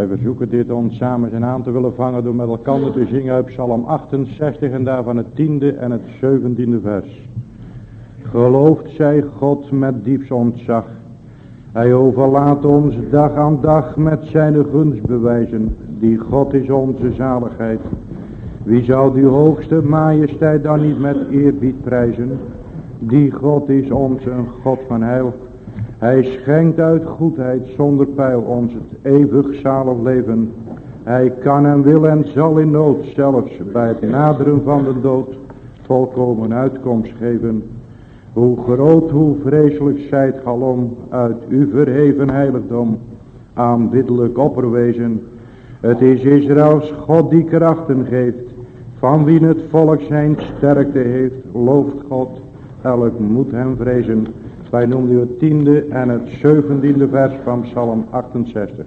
Wij verzoeken dit ons samen zijn aan te willen vangen door met elkaar te zingen uit Psalm 68 en daarvan het tiende en het zeventiende vers. Gelooft zij God met diepst ontzag. Hij overlaat ons dag aan dag met zijn gunstbewijzen. Die God is onze zaligheid. Wie zou die hoogste majesteit dan niet met eerbied prijzen? Die God is ons een God van heil. Hij schenkt uit goedheid zonder pijl ons het eeuwig zalig leven. Hij kan en wil en zal in nood zelfs bij het naderen van de dood volkomen uitkomst geven. Hoe groot, hoe vreselijk zijt galom uit uw verheven heiligdom, aanbiddelijk opperwezen. Het is Israëls God die krachten geeft, van wie het volk zijn sterkte heeft, looft God, elk moet hem vrezen. Wij noemen u het tiende en het zeventiende vers van Psalm 68.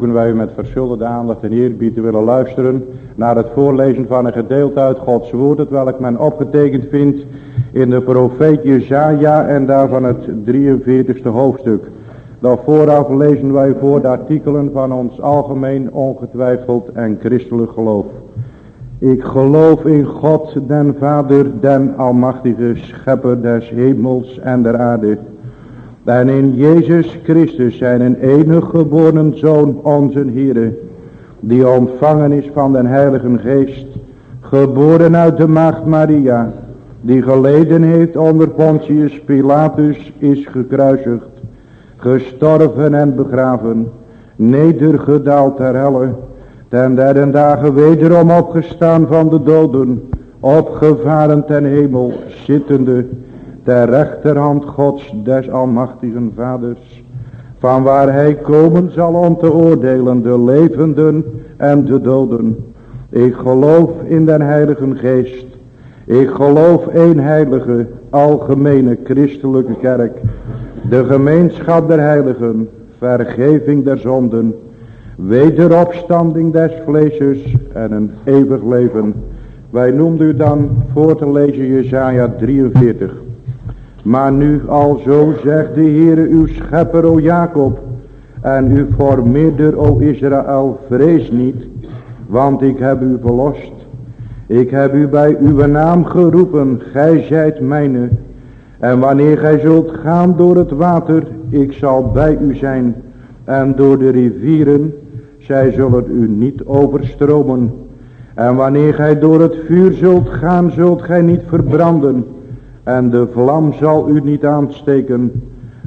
Verzoeken wij u met verschillende aandacht en eerbied te willen luisteren naar het voorlezen van een gedeelte uit Gods woord, het welk men opgetekend vindt in de profeet Jezaja en daarvan het 43ste hoofdstuk. Dan vooraf lezen wij voor de artikelen van ons algemeen ongetwijfeld en christelijk geloof. Ik geloof in God, den Vader, den Almachtige, Schepper des hemels en der aarde. En in Jezus Christus zijn een enig geboren Zoon, onze Heere, die ontvangen is van den Heilige Geest, geboren uit de Maagd Maria, die geleden heeft onder Pontius Pilatus, is gekruisigd, gestorven en begraven, nedergedaald ter helle, ten derde dagen wederom opgestaan van de doden, opgevaren ten hemel, zittende, ter rechterhand Gods des almachtigen vaders, van waar hij komen zal om te oordelen de levenden en de doden. Ik geloof in den heilige geest, ik geloof een heilige, algemene christelijke kerk, de gemeenschap der heiligen, vergeving der zonden, wederopstanding des vleeses en een eeuwig leven. Wij noemden u dan voor te lezen Jezaja 43. Maar nu alzo zegt de Heere uw schepper o Jacob en uw formeerder o Israël vrees niet, want ik heb u verlost. Ik heb u bij uw naam geroepen, gij zijt mijne. En wanneer gij zult gaan door het water, ik zal bij u zijn. En door de rivieren, zij zullen u niet overstromen. En wanneer gij door het vuur zult gaan, zult gij niet verbranden. En de vlam zal u niet aansteken.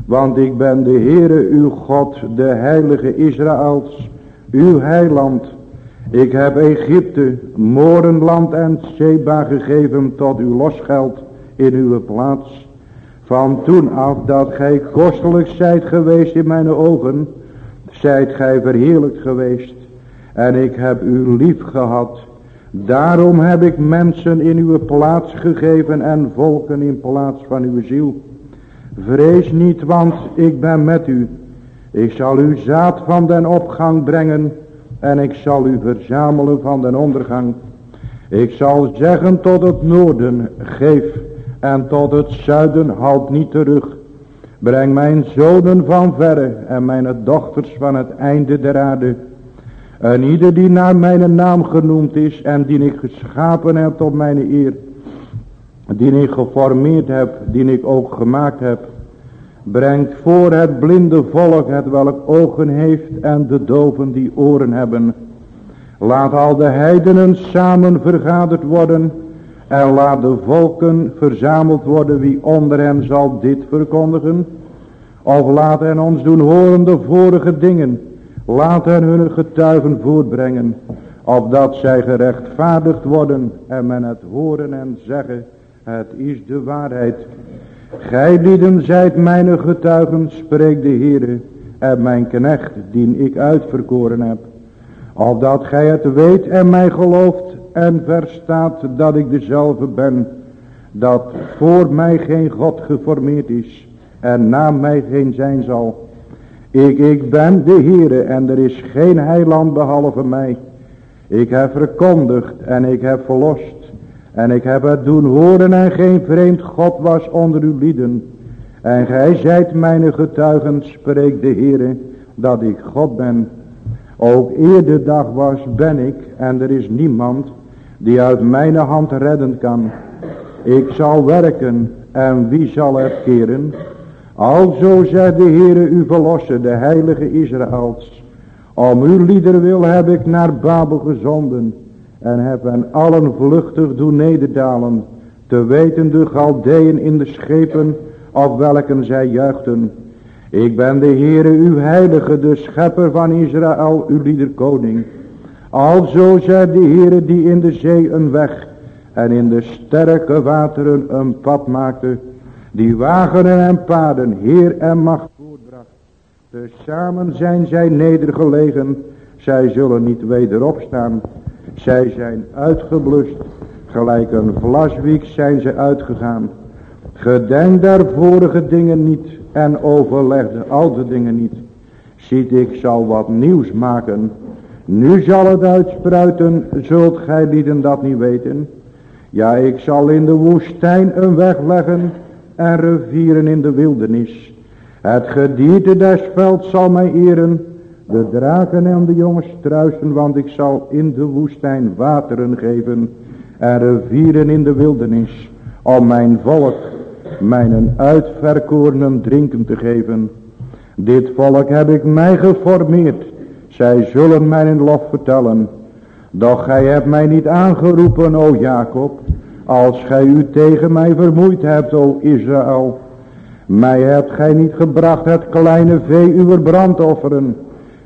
Want ik ben de Heere uw God, de heilige Israëls, uw heiland. Ik heb Egypte, Morenland en Sheba gegeven tot uw losgeld in uw plaats. Van toen af dat gij kostelijk zijt geweest in mijn ogen, zijt gij verheerlijkt geweest. En ik heb u lief gehad. Daarom heb ik mensen in uw plaats gegeven en volken in plaats van uw ziel. Vrees niet, want ik ben met u. Ik zal u zaad van den opgang brengen en ik zal u verzamelen van den ondergang. Ik zal zeggen tot het noorden, geef, en tot het zuiden, houd niet terug. Breng mijn zonen van verre en mijn dochters van het einde der aarde. En ieder die naar mijn naam genoemd is en die ik geschapen heb tot mijn eer. Die ik geformeerd heb, die ik ook gemaakt heb. Brengt voor het blinde volk het welk ogen heeft en de doven die oren hebben. Laat al de heidenen samen vergaderd worden en laat de volken verzameld worden wie onder hen zal dit verkondigen. Of laat hen ons doen horen de vorige dingen. Laat hen hun getuigen voortbrengen. Opdat zij gerechtvaardigd worden en men het horen en zeggen. Het is de waarheid. Gij lieden zijt mijn getuigen, spreekt de Heere, en mijn knecht, die ik uitverkoren heb. Opdat gij het weet en mij gelooft en verstaat dat ik dezelfde ben, dat voor mij geen God geformeerd is en na mij geen zijn zal. Ik, ik ben de Heere en er is geen heiland behalve mij. Ik heb verkondigd en ik heb verlost. En ik heb het doen horen en geen vreemd God was onder uw lieden. En gij zijt mijn getuigen, spreekt de Heere, dat ik God ben. Ook eer de dag was, ben ik, en er is niemand die uit mijn hand redden kan. Ik zal werken, en wie zal er keren? Alzo zegt de Heere u verlossen, de heilige Israëls. Om uw lieder wil heb ik naar Babel gezonden en heb hen allen vluchtig doen nederdalen, te weten de Galdeën in de schepen, op welken zij juichten. Ik ben de Heere uw heilige, de schepper van Israël, uw lieder koning. Alzo zei de Heere die in de zee een weg en in de sterke wateren een pad maakte, die wagenen en paden, heer en macht voortbracht. Tezamen zijn zij nedergelegen, zij zullen niet weder opstaan. Zij zijn uitgeblust, gelijk een vlaswiek zijn ze uitgegaan. Gedenk der vorige dingen niet en overleg de oude dingen niet. Ziet, ik zal wat nieuws maken. Nu zal het uitspruiten, zult gij lieden dat niet weten. Ja, ik zal in de woestijn een weg leggen en rivieren in de wildernis. Het gedierte des velds zal mij eren, de draken en de jongens struisen, want ik zal in de woestijn wateren geven en rivieren in de wildernis, om mijn volk, mijn uitverkorenen drinken te geven. Dit volk heb ik mij geformeerd, zij zullen mijn lof vertellen. Doch gij hebt mij niet aangeroepen, o Jacob, als gij u tegen mij vermoeid hebt, o Israël. Mij hebt gij niet gebracht het kleine vee uw brandofferen.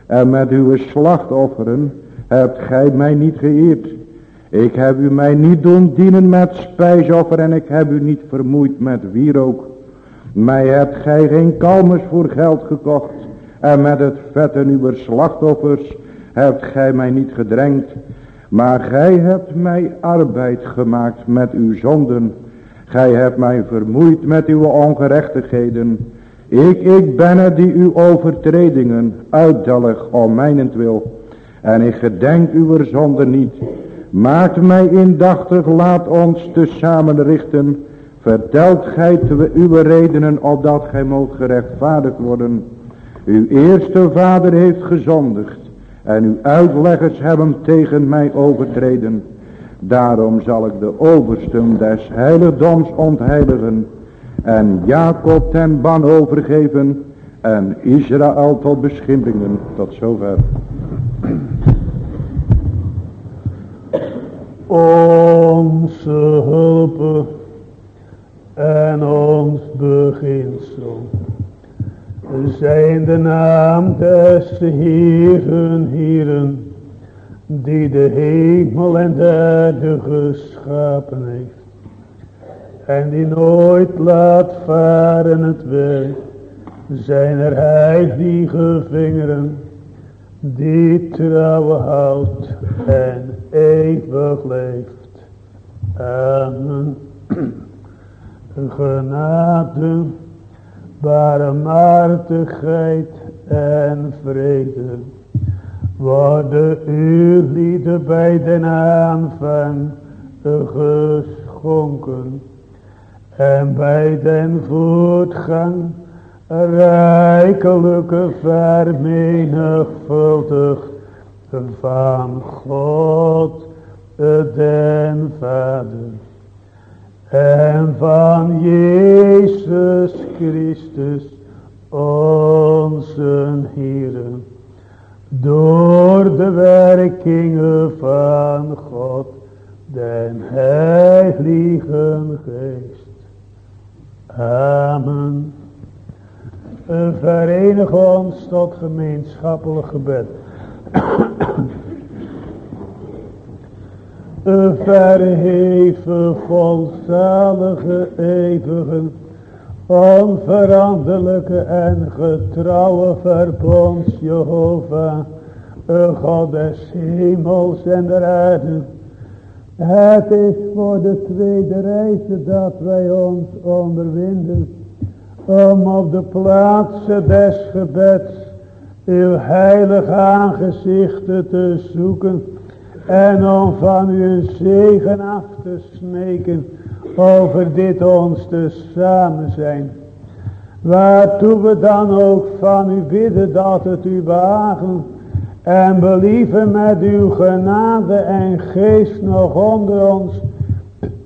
En met uw slachtofferen hebt gij mij niet geëerd. Ik heb u mij niet doen dienen met spijsoffer en ik heb u niet vermoeid met wierook. Mij hebt gij geen kalmers voor geld gekocht. En met het vetten uw slachtoffers hebt gij mij niet gedrenkt. Maar gij hebt mij arbeid gemaakt met uw zonden. Gij hebt mij vermoeid met uw ongerechtigheden. Ik, ik ben het die uw overtredingen uitdellig om mijnentwil. En ik gedenk uw zonden niet. Maakt mij indachtig, laat ons tezamen richten. Vertelt gij uw redenen opdat gij moogt gerechtvaardigd worden. Uw eerste vader heeft gezondigd. En uw uitleggers hebben tegen mij overtreden. Daarom zal ik de oversten des heiligdoms ontheiligen. En Jacob ten ban overgeven. En Israël tot beschimpingen. Tot zover. Onze hulp en ons beginsel zijn de naam des Heeren, Heeren, die de hemel en de aarde geschapen heeft, en die nooit laat varen het werk, zijn er heilige vingeren, die trouw houdt en eeuwig leeft. Amen. Genade barmhartigheid en vrede worden u lieden bij den aanvang geschonken en bij den voortgang rijkelijke vermenigvuldigd van God den Vader en van Jezus Christus onze Heer door de werkingen van God den Heiligen Geest. Amen. Verenig ons tot gemeenschappelijk gebed. Verheven, volzalige, eeuwige, onveranderlijke en getrouwe verbonds Jehovah, God des hemels en der aarde. Het is voor de tweede reis dat wij ons onderwinden, om op de plaatsen des gebeds uw heilig aangezichten te zoeken, en om van u een zegen af te smeken over dit ons te samen zijn. Waartoe we dan ook van u bidden dat het u behagen en believen met uw genade en geest nog onder ons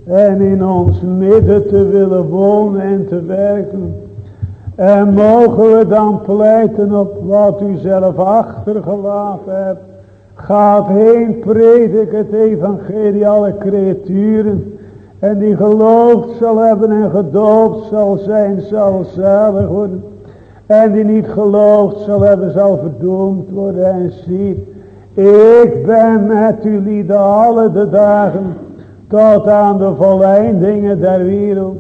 en in ons midden te willen wonen en te werken. En mogen we dan pleiten op wat u zelf achtergelaten hebt Gaat heen, predik het evangelie alle creaturen. En die geloofd zal hebben en gedoopt zal zijn, zal zalig worden. En die niet geloofd zal hebben, zal verdoemd worden. En ziet, ik ben met lieden alle de dagen tot aan de volleindingen der wereld.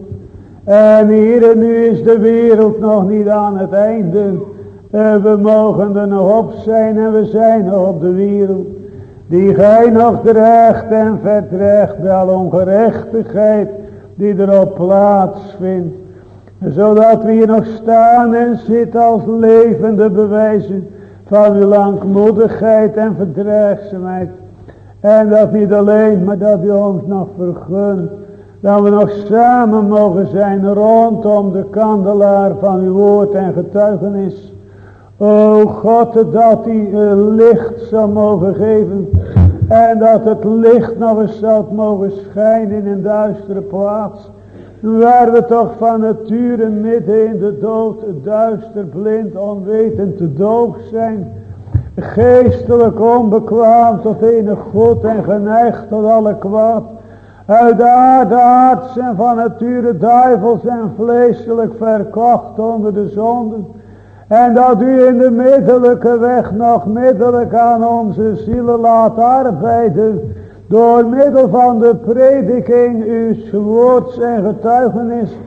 En hier en nu is de wereld nog niet aan het einde. En we mogen er nog op zijn en we zijn nog op de wereld. Die gij nog dreigt en verdreigt wel ongerechtigheid die erop plaatsvindt. Zodat we hier nog staan en zitten als levende bewijzen van uw langmoedigheid en verdraagzaamheid. En dat niet alleen, maar dat u ons nog vergunt. Dat we nog samen mogen zijn rondom de kandelaar van uw woord en getuigenis. O God, dat u licht zal mogen geven. En dat het licht nog eens zal mogen schijnen in een duistere plaats. Waar we toch van nature midden in de dood, duister, blind, onwetend, te doof zijn. Geestelijk onbekwaam tot enig goed en geneigd tot alle kwaad. Uit de aarde arts en van nature duivels en vleeselijk verkocht onder de zonden. En dat u in de middelijke weg nog middelijk aan onze zielen laat arbeiden. Door middel van de prediking uw woords en getuigenis.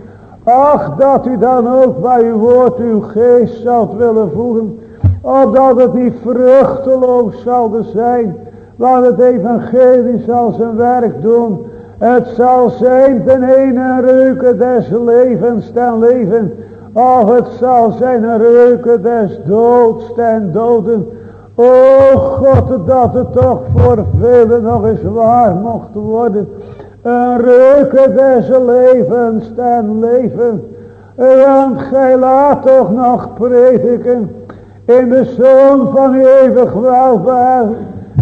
Ach dat u dan ook bij uw woord uw geest zult willen voegen. Opdat het niet vruchteloos zal zijn. Want het evangelie zal zijn werk doen. Het zal zijn ten ene reuken des levens ten leven. Of het zal zijn een reuken des doods ten doden. O God, dat het toch voor velen nog eens waar mocht worden. Een reuken des levens ten leven. Want gij laat toch nog prediken in de Zoon van uw eeuwig welvaart.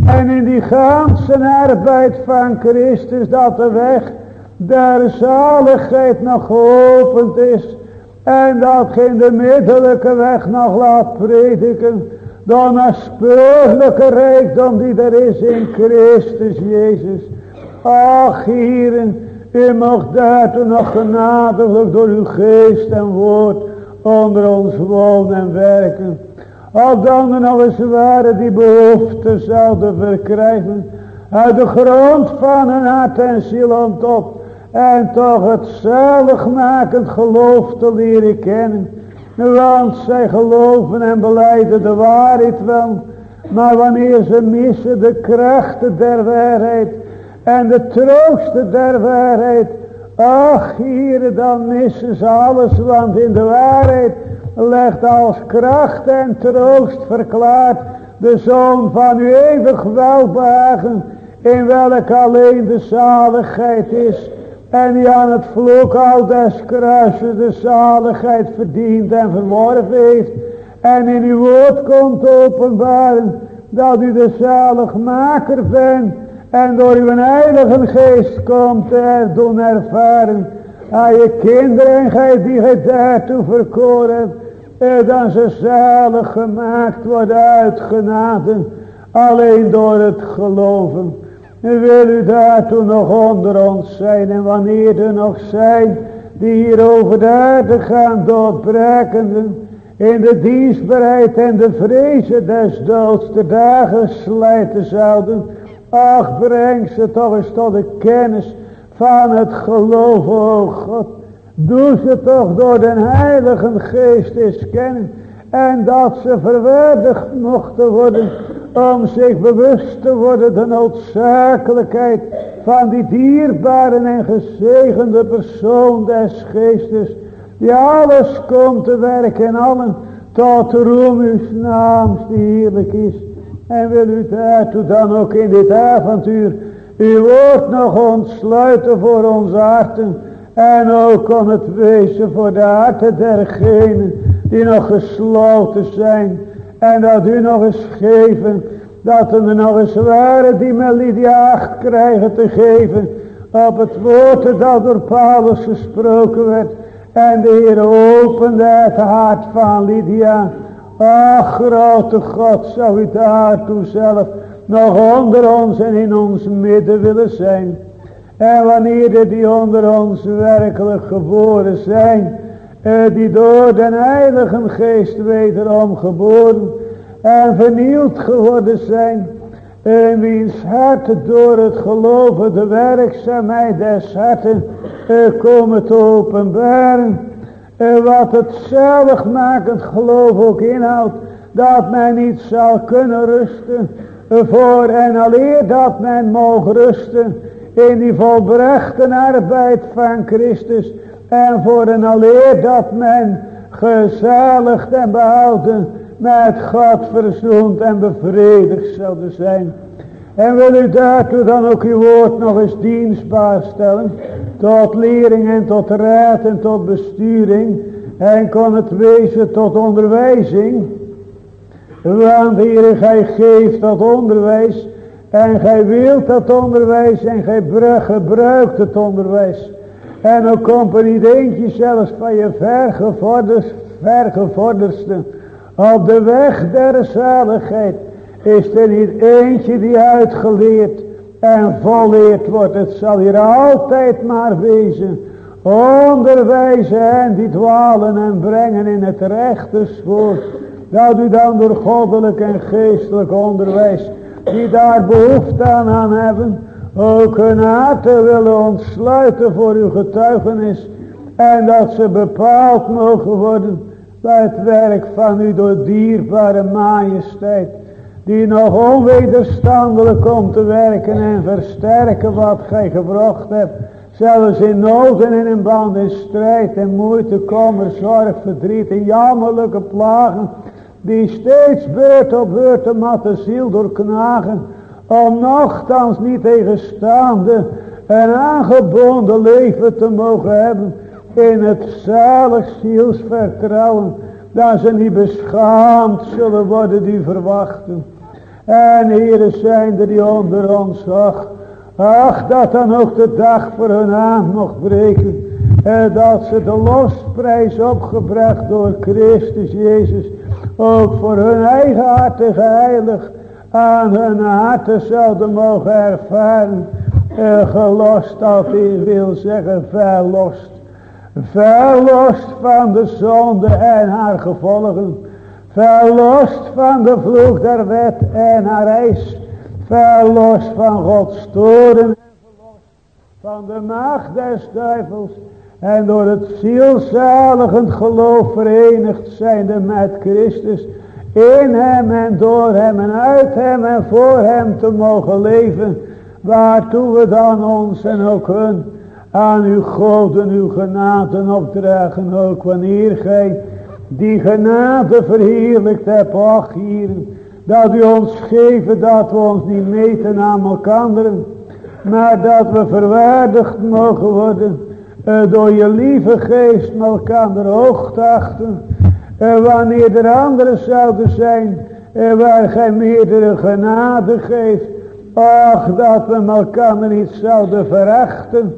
En in die ganse arbeid van Christus dat de weg der zaligheid nog geopend is. En dat geen de middelijke weg nog laat prediken. Dan een speurlijke rijkdom die er is in Christus Jezus. Ach hieren, u mocht daartoe nog genadiglijk door uw geest en woord onder ons wonen en werken. Al dan er nog eens waren die behoefte zouden verkrijgen. Uit de grond van hun hart en ziel op. En toch het zaligmakend geloof te leren kennen. Want zij geloven en beleiden de waarheid wel. Maar wanneer ze missen de krachten der waarheid. En de troosten der waarheid. Ach hier dan missen ze alles. Want in de waarheid legt als kracht en troost verklaard. De zoon van uw eeuwig welbehagen. In welk alleen de zaligheid is en die aan het vloek al des kruises de zaligheid verdient en verworven heeft. En in uw woord komt openbaren dat u de zaligmaker bent. En door uw heilige geest komt er doen ervaren. Aan je kinderen en gij die gij daartoe verkoren. Eh, dan ze zalig gemaakt worden uit Alleen door het geloven. Wil u daartoe nog onder ons zijn en wanneer er nog zijn die hier over de aarde gaan doodbrekenden in de dienstbaarheid en de vrezen des doods de dagen slijten zouden. Ach, breng ze toch eens tot de kennis van het geloof, o God. Doe ze toch door den heilige geest eens kennen. En dat ze verwaardigd mochten worden om zich bewust te worden de noodzakelijkheid van die dierbare en gezegende persoon des geestes, die alles komt te werken en allen tot roem uw naams die heerlijk is. En wil u daartoe dan ook in dit avontuur uw woord nog ontsluiten voor onze harten. En ook kon het wezen voor de harten dergenen die nog gesloten zijn en dat u nog eens geven. Dat er nog eens waren die met Lydia acht krijgen te geven. Op het woord dat door Paulus gesproken werd. En de Heer opende het hart van Lydia. Ach grote God zou u daartoe zelf nog onder ons en in ons midden willen zijn. En wanneer die onder ons werkelijk geboren zijn die door den Heilige Geest wederom geboren en vernieuwd geworden zijn. En wiens hart door het geloven de werkzaamheid des harten komen te openbaren. Wat het zaligmakend geloof ook inhoudt. Dat men niet zal kunnen rusten. Voor en alleen dat men mogen rusten in die volbrachte arbeid van Christus. En voor een alleen dat men gezaligd en behouden met God verzoend en bevredigd zouden zijn. En wil u daartoe dan ook uw woord nog eens dienstbaar stellen. Tot lering en tot raad en tot besturing. En kon het wezen tot onderwijzing. Want Heer, gij geeft dat onderwijs. En gij wilt dat onderwijs. En gij gebruikt het onderwijs. En dan komt er niet eentje zelfs van je vergevorderste. Op de weg der zaligheid is er niet eentje die uitgeleerd en volleerd wordt. Het zal hier altijd maar wezen. Onderwijzen en die dwalen en brengen in het rechte spoor. Dat u dan door goddelijk en geestelijk onderwijs, die daar behoefte aan hebben, ook hun harten willen ontsluiten voor uw getuigenis. En dat ze bepaald mogen worden bij het werk van u door dierbare majesteit. Die nog onwederstandelijk komt te werken en versterken wat gij gebracht hebt. Zelfs in noden en in band, in strijd en moeite, kommer, zorg, verdriet en jammerlijke plagen. Die steeds beurt op beurt de matte ziel doorknagen. Om nogthans niet tegenstaande en aangebonden leven te mogen hebben in het zalig zielsvertrouwen, dat ze niet beschaamd zullen worden die verwachten. En heren zijn die onder ons, ach, ach dat dan ook de dag voor hun aan mocht breken. En dat ze de losprijs opgebracht door Christus Jezus, ook voor hun eigen harten geheilig aan hun harten zouden mogen ervaren. En gelost dat hij wil zeggen verlost. Verlost van de zonde en haar gevolgen. Verlost van de vloek der wet en haar eis. Verlost van Gods toren. En verlost van de macht des duivels. En door het zielzaligend geloof verenigd zijnde met Christus. In hem en door hem en uit hem en voor hem te mogen leven. Waartoe we dan ons en ook hun aan uw God en uw genade opdragen ook wanneer gij die genade verheerlijkt hebt, ach hier, dat u ons geeft dat we ons niet meten aan elkaar, maar dat we verwaardigd mogen worden uh, door je lieve geest elkaar hoog te achten. Wanneer er anderen zouden zijn, waar gij meerdere genade geeft, ach dat we elkaar niet zouden verachten,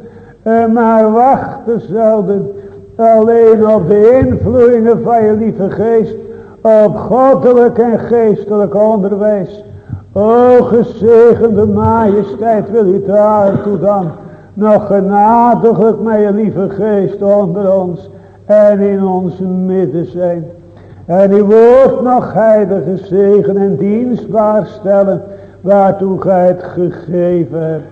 maar wachten zouden alleen op de invloedingen van je lieve geest, op goddelijk en geestelijk onderwijs. O gezegende majesteit wil u daartoe dan nog genadiglijk met je lieve geest onder ons en in onze midden zijn. En uw woord nog heilige zegen en dienstbaar stellen waartoe gij het gegeven hebt.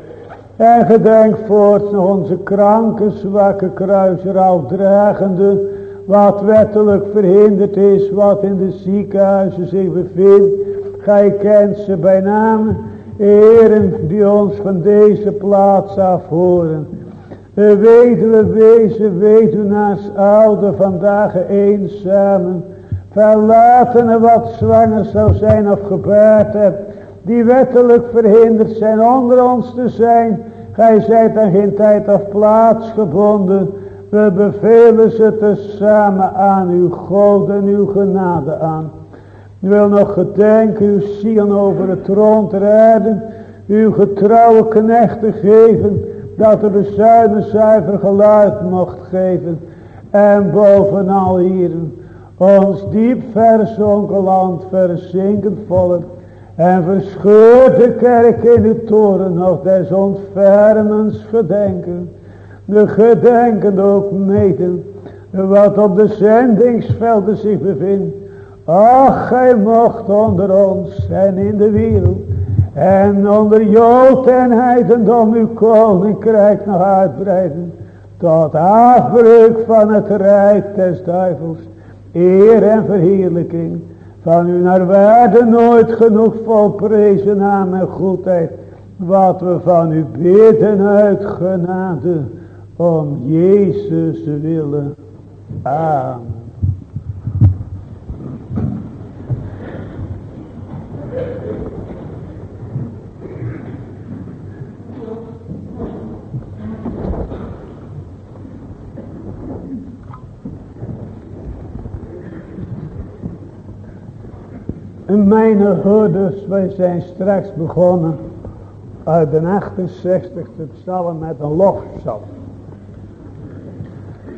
En gedenk voorts nog onze kranke, zwakke kruiser dragende, wat wettelijk verhinderd is, wat in de ziekenhuizen zich bevindt. Gij kent ze bij naam, heren die ons van deze plaats afhoren. Weduwe wezen, weduwnaars, oude, vandaag eenzamen, verlaten wat zwanger zou zijn of gebaard hebt, die wettelijk verhinderd zijn onder ons te zijn. Gij zijt aan geen tijd of plaats gebonden. We bevelen ze tezamen aan uw God en uw genade aan. Ik wil nog gedenken uw ziel over het rondrijden. Uw getrouwe knechten geven. Dat de bezuinen zuiver geluid mocht geven. En bovenal hier ons diep verzonken land verzinkend volk en verscheurt de kerk in de toren nog des ontfermens gedenken. De gedenken ook meten wat op de zendingsvelden zich bevindt. Ach, gij mocht onder ons en in de wereld en onder Jood en heidendom uw koninkrijk nog uitbreiden. Tot afbreuk van het rijk des duivels, eer en verheerlijking van u naar waarde nooit genoeg volprezen naam en goedheid. Wat we van u bidden uit genade. Om Jezus willen. Amen. Mijn hoorders, wij zijn straks begonnen uit de 68e psalm met een lofpsalm.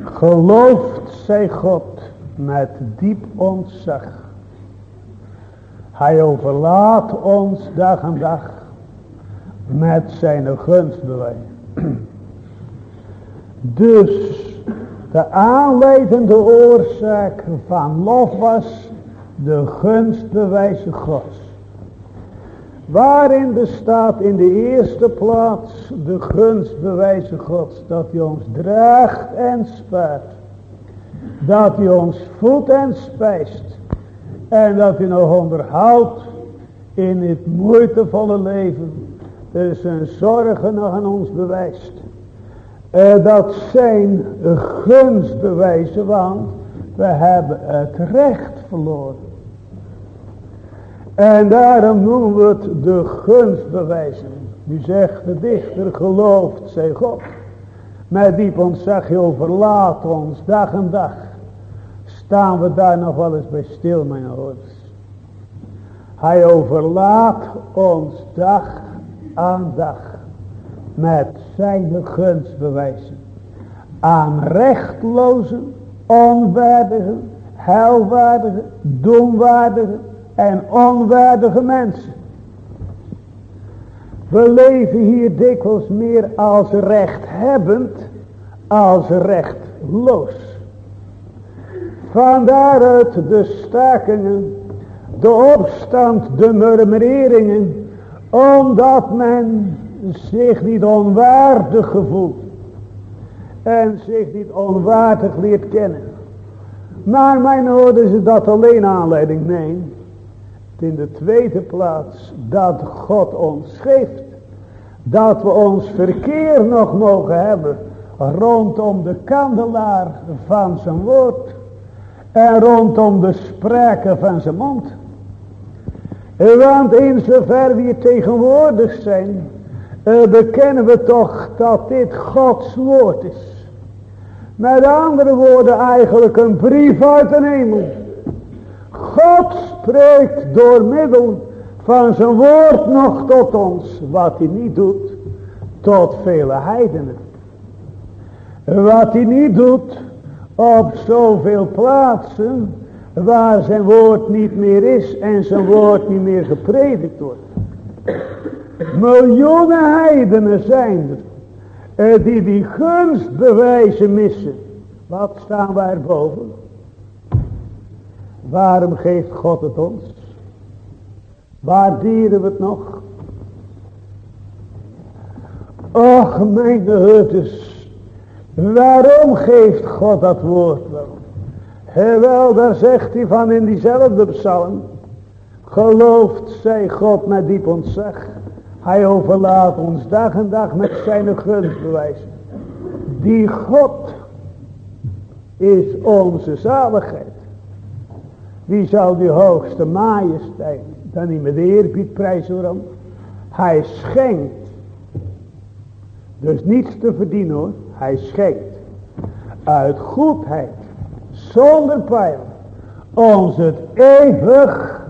Geloofd zij God met diep ontzag. Hij overlaat ons dag en dag met zijn gunstbewijs. Dus de aanleidende oorzaak van lof was de gunstbewijzen Gods. Waarin bestaat in de eerste plaats de gunstbewijzen Gods. Dat hij ons draagt en spaart. Dat hij ons voedt en spijst. En dat hij nog onderhoudt in het moeitevolle leven. Dus zijn zorgen nog aan ons bewijst. Uh, dat zijn gunstbewijzen, want we hebben het recht En daarom noemen we het de gunstbewijzen. Nu zegt de dichter, gelooft zij God. Met diep ontzag je overlaat ons dag en dag. Staan we daar nog wel eens bij stil, mijn ouders. Hij overlaat ons dag aan dag. Met zijn gunstbewijzen. Aan rechtlozen, onwaardigen, heilwaardigen, doenwaardigen en onwaardige mensen. We leven hier dikwijls meer als rechthebbend als rechtloos. Vandaaruit de stakingen, de opstand, de murmureringen, omdat men zich niet onwaardig gevoelt en zich niet onwaardig leert kennen. Maar mijn ouders is dat alleen aanleiding? Nee. In de tweede plaats dat God ons geeft. Dat we ons verkeer nog mogen hebben rondom de kandelaar van zijn woord. En rondom de spreken van zijn mond. Want in zover we hier tegenwoordig zijn, eh, bekennen we toch dat dit Gods woord is. Met andere woorden eigenlijk een brief uit de hemel. God spreekt door middel van zijn woord nog tot ons. Wat hij niet doet tot vele heidenen. Wat hij niet doet op zoveel plaatsen waar zijn woord niet meer is en zijn woord niet meer gepredikt wordt. Miljoenen heidenen zijn er die die gunstbewijzen missen. Wat staan wij erboven? Waarom geeft God het ons? Waar dieren we het nog? Och mijn huters, waarom geeft God dat woord wel? Wel, daar zegt hij van in diezelfde psalm. Gelooft zij God met diep ontzag. Hij overlaat ons dag en dag met zijn gunstbewijzen. Die God is onze zaligheid. Wie zal die hoogste majesteit dan niet met eerbied prijzen waarom? Hij schenkt. Dus niets te verdienen hoor. Hij schenkt. Uit goedheid. Zonder pijl. Ons het eeuwig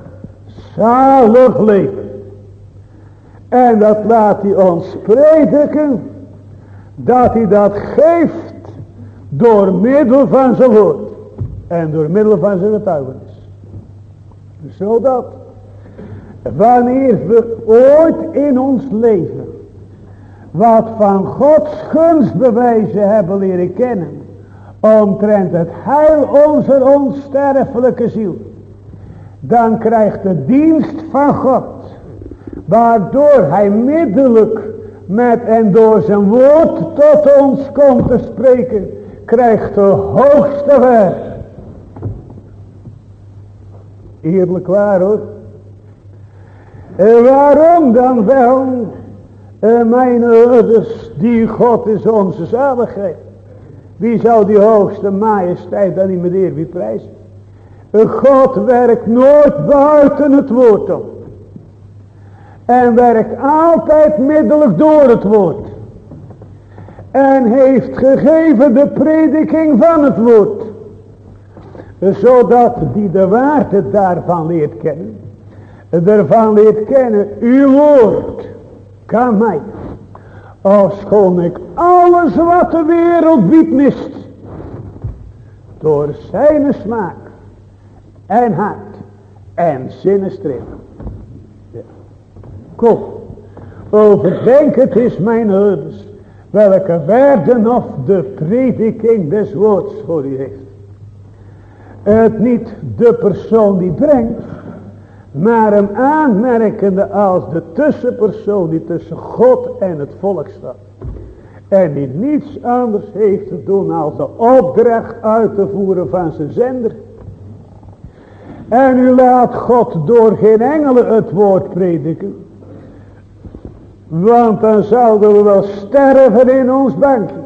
zalig leven. En dat laat hij ons prediken. Dat hij dat geeft. Door middel van zijn woord. En door middel van zijn getuigenis. Zodat wanneer we ooit in ons leven wat van Gods gunstbewijzen hebben leren kennen. Omtrent het heil onze onsterfelijke ziel. Dan krijgt de dienst van God. Waardoor hij middelijk met en door zijn woord tot ons komt te spreken. Krijgt de hoogste werk. Eerlijk waar hoor. En waarom dan wel? Mijn ouders, die God is onze zaligheid. Wie zou die hoogste majesteit dan niet meer eerbied prijzen? God werkt nooit buiten het woord op. En werkt altijd middelijk door het woord. En heeft gegeven de prediking van het woord zodat die de waarde daarvan leert kennen. ervan leert kennen, uw woord kan mij, schoon ik alles wat de wereld biedt mist, door zijn smaak en hart en zinnenstreven. Kom, overdenk het is mijn herders, welke werden of de prediking des woords voor u heeft. Het niet de persoon die brengt, maar hem aanmerkende als de tussenpersoon die tussen God en het volk staat. En die niets anders heeft te doen als de opdracht uit te voeren van zijn zender. En u laat God door geen engelen het woord prediken. Want dan zouden we wel sterven in ons bankje.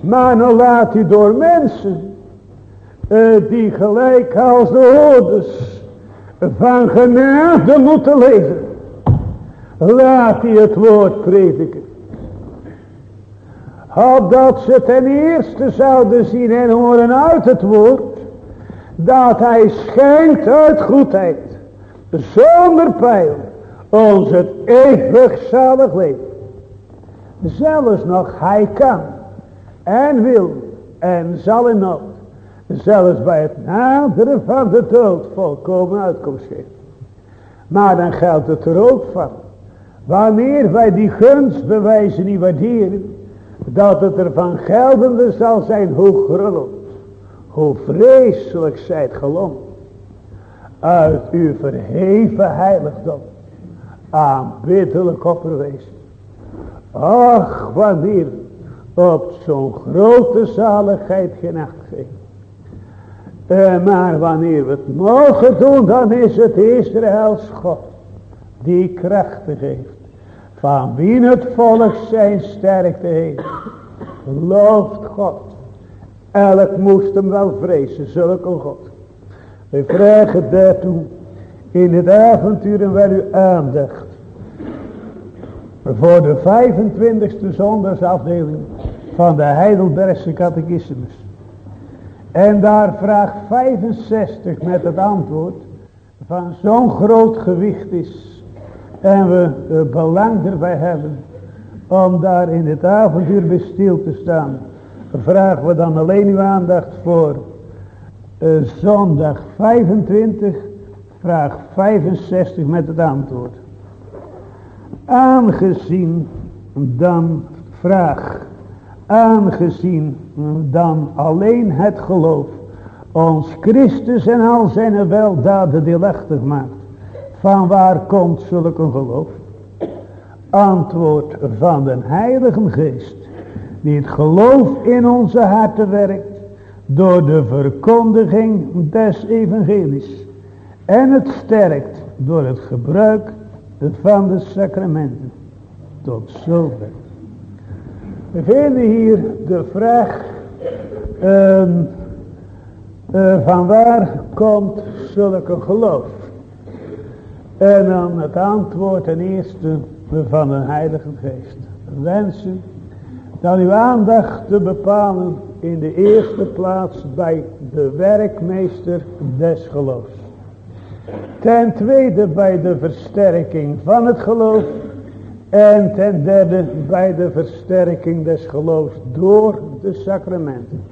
Maar dan laat u door mensen. Uh, die gelijk als de hoorders van genade moeten leven. Laat hij het woord prediken. Opdat ze ten eerste zouden zien en horen uit het woord. Dat hij schenkt uit goedheid. Zonder pijl. Ons het eeuwig zalig leven. Zelfs nog hij kan. En wil. En zal in nood. Zelfs bij het naderen van de dood volkomen uitkomst geven. Maar dan geldt het er ook van. Wanneer wij die gunstbewijzen niet waarderen dat het ervan geldende zal zijn hoe grullend, hoe vreselijk zijt gelom uit uw verheven heiligdom aanbiddelijk opperwezen. Ach, wanneer op zo'n grote zaligheid geen acht geeft. Uh, maar wanneer we het mogen doen, dan is het Israëls God die krachten geeft. Van wie het volk zijn sterkte heeft. Looft God. Elk moest hem wel vrezen, zulke God. Wij vragen daartoe in het avontuur en wel uw aandacht. Voor de 25e zondagsafdeling van de Heidelbergse catechismus. En daar vraag 65 met het antwoord van zo'n groot gewicht is en we belang erbij hebben om daar in het avontuur bij stil te staan. Vragen we dan alleen uw aandacht voor uh, zondag 25, vraag 65 met het antwoord. Aangezien dan vraag, aangezien dan alleen het geloof ons Christus en al zijn weldaden deelachtig maakt van waar komt zulke een geloof? Antwoord van de Heilige Geest. Die het geloof in onze harten werkt. Door de verkondiging des evangelies. En het sterkt door het gebruik van de sacramenten. Tot zover. We vinden hier de vraag. Uh, uh, van waar komt zulke geloof? En dan het antwoord ten eerste van de Heilige Geest. Wensen dan uw aandacht te bepalen in de eerste plaats bij de werkmeester des geloofs. Ten tweede bij de versterking van het geloof. En ten derde bij de versterking des geloofs door de sacramenten.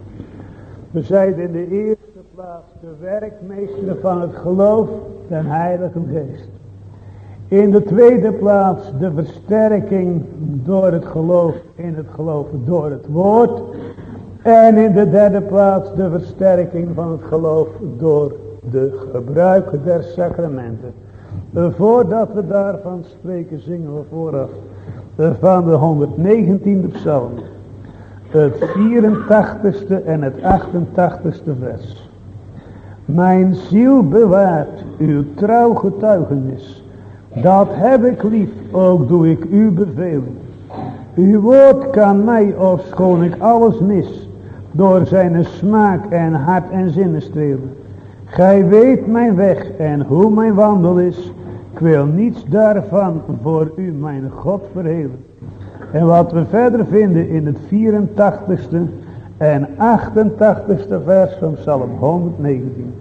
We zeiden in de eerste plaats de werkmeester van het geloof, den Heilige Geest. In de tweede plaats de versterking door het geloof in het geloof door het woord. En in de derde plaats de versterking van het geloof door de gebruik der sacramenten. Voordat we daarvan spreken zingen we vooraf van de 119e psalm. Het 84ste en het 88ste vers. Mijn ziel bewaart uw trouw getuigenis dat heb ik lief, ook doe ik u bevelen. Uw woord kan mij, ofschoon ik alles mis, door zijn smaak en hart en zinnen strelen. Gij weet mijn weg en hoe mijn wandel is. Ik wil niets daarvan voor u, mijn God, verhelen. En wat we verder vinden in het 84ste en 88ste vers van Psalm 119.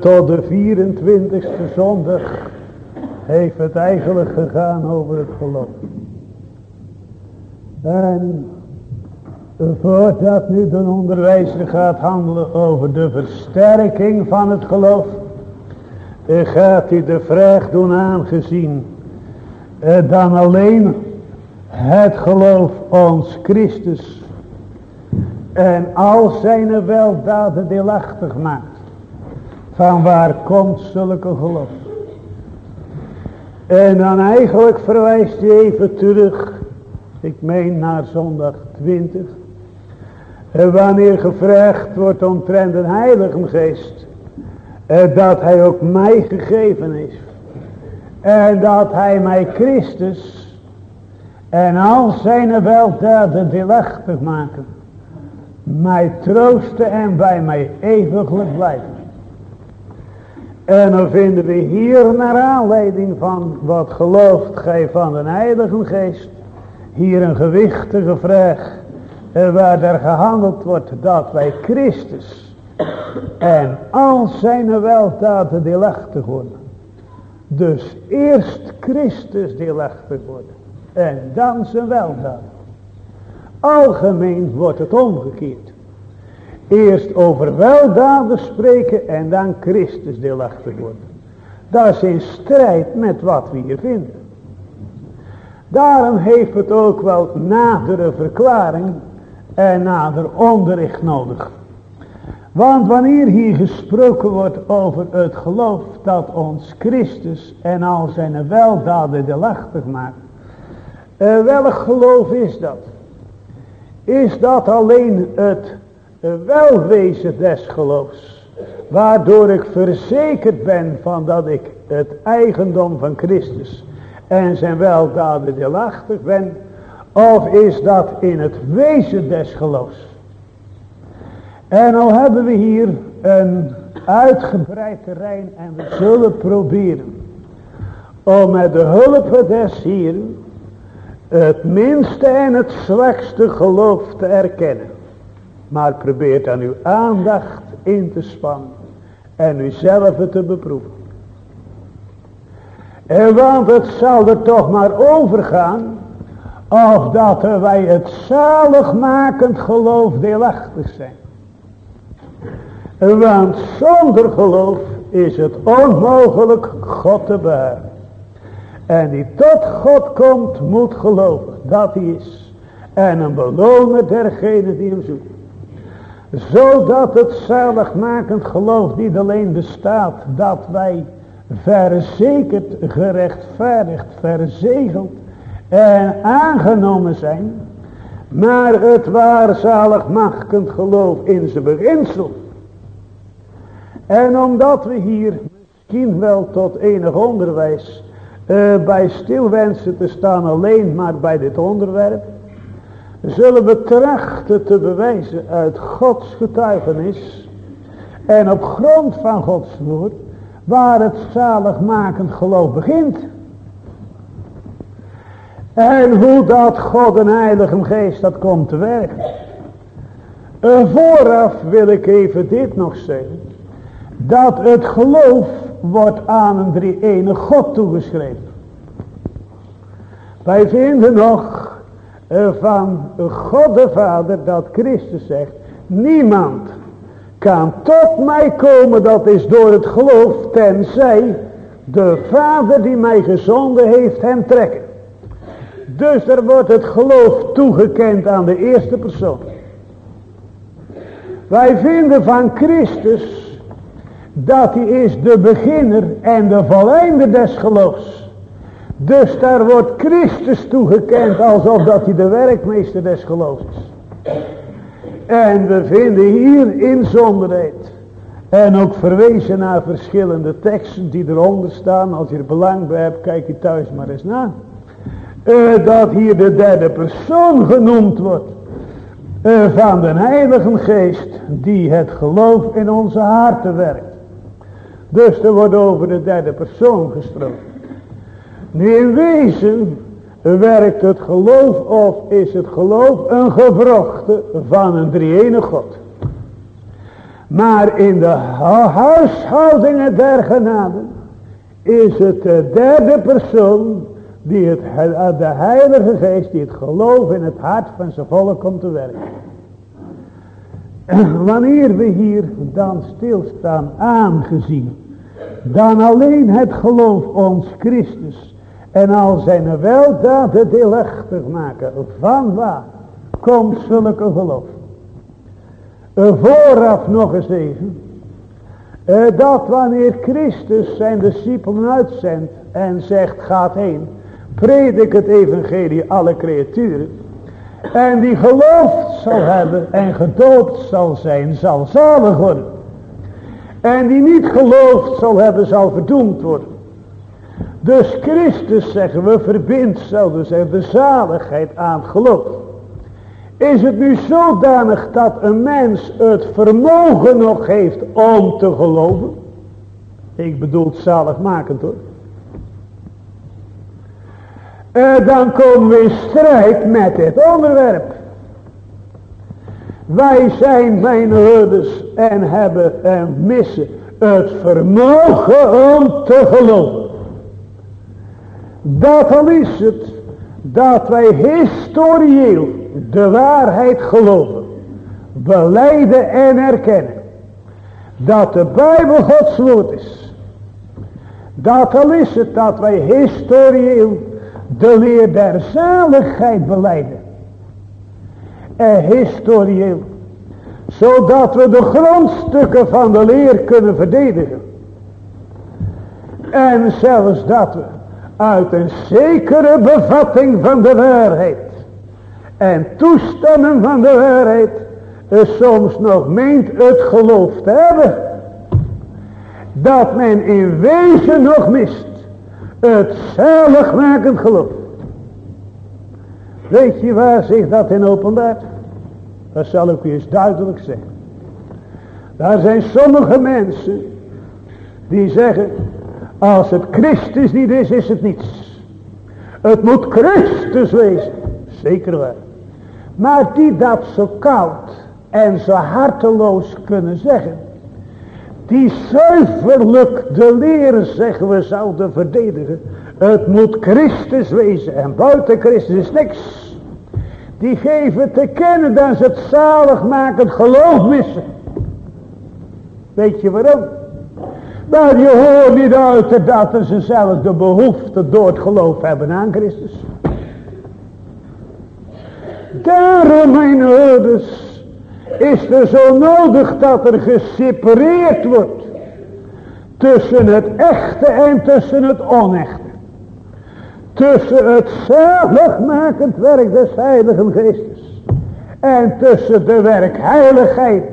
Tot de 24ste zondag heeft het eigenlijk gegaan over het geloof. En voordat nu de onderwijzer gaat handelen over de versterking van het geloof, gaat hij de vraag doen aangezien dan alleen het geloof ons Christus en al zijn weldaden deelachtig maakt. Van waar komt zulke geloof? En dan eigenlijk verwijst hij even terug, ik meen naar zondag 20. En wanneer gevraagd wordt omtrent een heilige geest, dat hij ook mij gegeven is. En dat hij mij Christus en al zijn weldaden deelachtig maken. Mij troosten en bij mij eeuwiglijk blijven. En dan vinden we hier naar aanleiding van wat gelooft gij van de Heilige Geest. Hier een gewichtige vraag. Eh, waar er gehandeld wordt dat wij Christus en al zijn weldaden deelachtig worden. Dus eerst Christus deelachtig worden. En dan zijn weldaden. Algemeen wordt het omgekeerd. Eerst over weldaden spreken en dan Christus deelachtig worden. Dat is in strijd met wat we hier vinden. Daarom heeft het ook wel nadere verklaring en nader onderricht nodig. Want wanneer hier gesproken wordt over het geloof dat ons Christus en al zijn weldaden deelachtig maakt. Uh, welk geloof is dat? Is dat alleen het welwezen des geloofs. Waardoor ik verzekerd ben van dat ik het eigendom van Christus en zijn weldaden deelachtig ben. Of is dat in het wezen des geloofs? En al hebben we hier een uitgebreid terrein en we zullen proberen om met de hulp des hier het minste en het slechtste geloof te erkennen. Maar probeer dan uw aandacht in te spannen. En uzelf te beproeven. En want het zal er toch maar overgaan. Of dat wij het zaligmakend geloof deelachtig zijn. Want zonder geloof is het onmogelijk God te beheren. En die tot God komt moet geloven dat hij is. En een beloner dergenen die hem zoekt zodat het zaligmakend geloof niet alleen bestaat dat wij verzekerd, gerechtvaardigd, verzegeld en aangenomen zijn. Maar het waar zaligmakend geloof in zijn beginsel. En omdat we hier misschien wel tot enig onderwijs uh, bij stil wensen te staan alleen maar bij dit onderwerp zullen we trachten te bewijzen uit Gods getuigenis en op grond van Gods woord waar het zaligmakend geloof begint. En hoe dat God en Heilige Geest dat komt te werken. vooraf wil ik even dit nog zeggen. Dat het geloof wordt aan een drie ene God toegeschreven. Wij vinden nog van God de Vader dat Christus zegt. Niemand kan tot mij komen dat is door het geloof tenzij de Vader die mij gezonden heeft hem trekken. Dus er wordt het geloof toegekend aan de eerste persoon. Wij vinden van Christus dat hij is de beginner en de volleinde des geloofs. Dus daar wordt Christus toegekend alsof dat hij de werkmeester des geloofs is. En we vinden hier inzonderheid. En ook verwezen naar verschillende teksten die eronder staan. Als je er belang bij hebt, kijk je thuis maar eens na. Uh, dat hier de derde persoon genoemd wordt. Uh, van de Heilige Geest die het geloof in onze harten werkt. Dus er wordt over de derde persoon gesproken. Nu in wezen werkt het geloof of is het geloof een gevrochte van een drie God. Maar in de huishoudingen der genade is het de derde persoon die het, de heilige geest die het geloof in het hart van zijn volk komt te werken. Wanneer we hier dan stilstaan aangezien dan alleen het geloof ons Christus en al zijn weldaden deelachtig maken. Van waar komt zulke geloof? Vooraf nog eens even. Eh, dat wanneer Christus zijn discipelen uitzendt en zegt gaat heen. Predik het evangelie alle creaturen. En die geloofd zal hebben en gedoopt zal zijn zal zalig worden. En die niet geloofd zal hebben zal verdoemd worden. Dus Christus zeggen we verbindt zouden zeggen de zaligheid aan geloof. Is het nu zodanig dat een mens het vermogen nog heeft om te geloven? Ik bedoel zaligmakend hoor. En dan komen we in strijd met dit onderwerp. Wij zijn mijn herders en hebben en missen het vermogen om te geloven. Dat al is het dat wij historieel de waarheid geloven, beleiden en erkennen. Dat de Bijbel Gods woord is. Dat al is het dat wij historieel de leer der zaligheid beleiden. En historieel. Zodat we de grondstukken van de leer kunnen verdedigen. En zelfs dat we uit een zekere bevatting van de waarheid en toestanden van de waarheid soms nog meent het geloof te hebben dat men in wezen nog mist het zaligmakend geloof. Weet je waar zich dat in openbaart? Dat zal ik u eens duidelijk zeggen. Daar zijn sommige mensen die zeggen, als het Christus niet is, is het niets. Het moet Christus wezen. Zeker waar. Maar die dat zo koud en zo harteloos kunnen zeggen. Die zuiverlijk de leer, zeggen we, zouden verdedigen. Het moet Christus wezen en buiten Christus is niks. Die geven te kennen dat ze het zaligmakend geloof missen. Weet je waarom? Maar je hoort niet uit dat ze zelf de behoefte door het geloof hebben aan Christus. Daarom, mijn is er zo nodig dat er gesepareerd wordt tussen het echte en tussen het onechte. Tussen het zaligmakend werk des Heiligen Geestes en tussen de werkheiligheid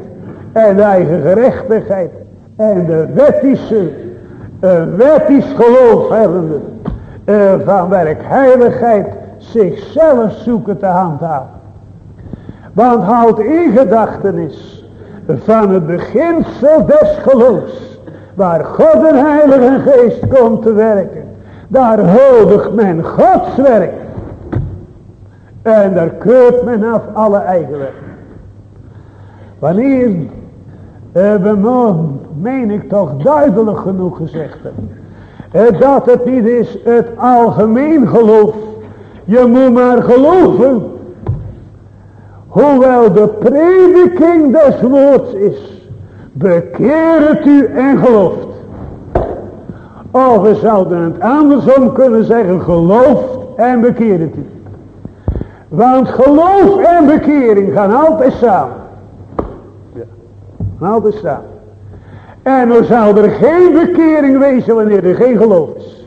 en eigen gerechtigheid en de wettische, een wettisch geloof hebbende uh, van werkheiligheid zichzelf zoeken te handhaven. Want houd in gedachtenis van het beginsel des geloofs, waar God en Heilige Geest komt te werken, daar huldigt men Gods werk. En daar keurt men af alle eigen werk. Wanneer uh, we meen ik toch duidelijk genoeg gezegd hebben. Uh, dat het niet is het algemeen geloof. Je moet maar geloven. Hoewel de prediking des woords is. Bekeer het u en gelooft. Of we zouden het andersom kunnen zeggen. Gelooft en bekeer het u. Want geloof en bekering gaan altijd samen. Altijd staan. En er zal er geen bekering wezen wanneer er geen geloof is.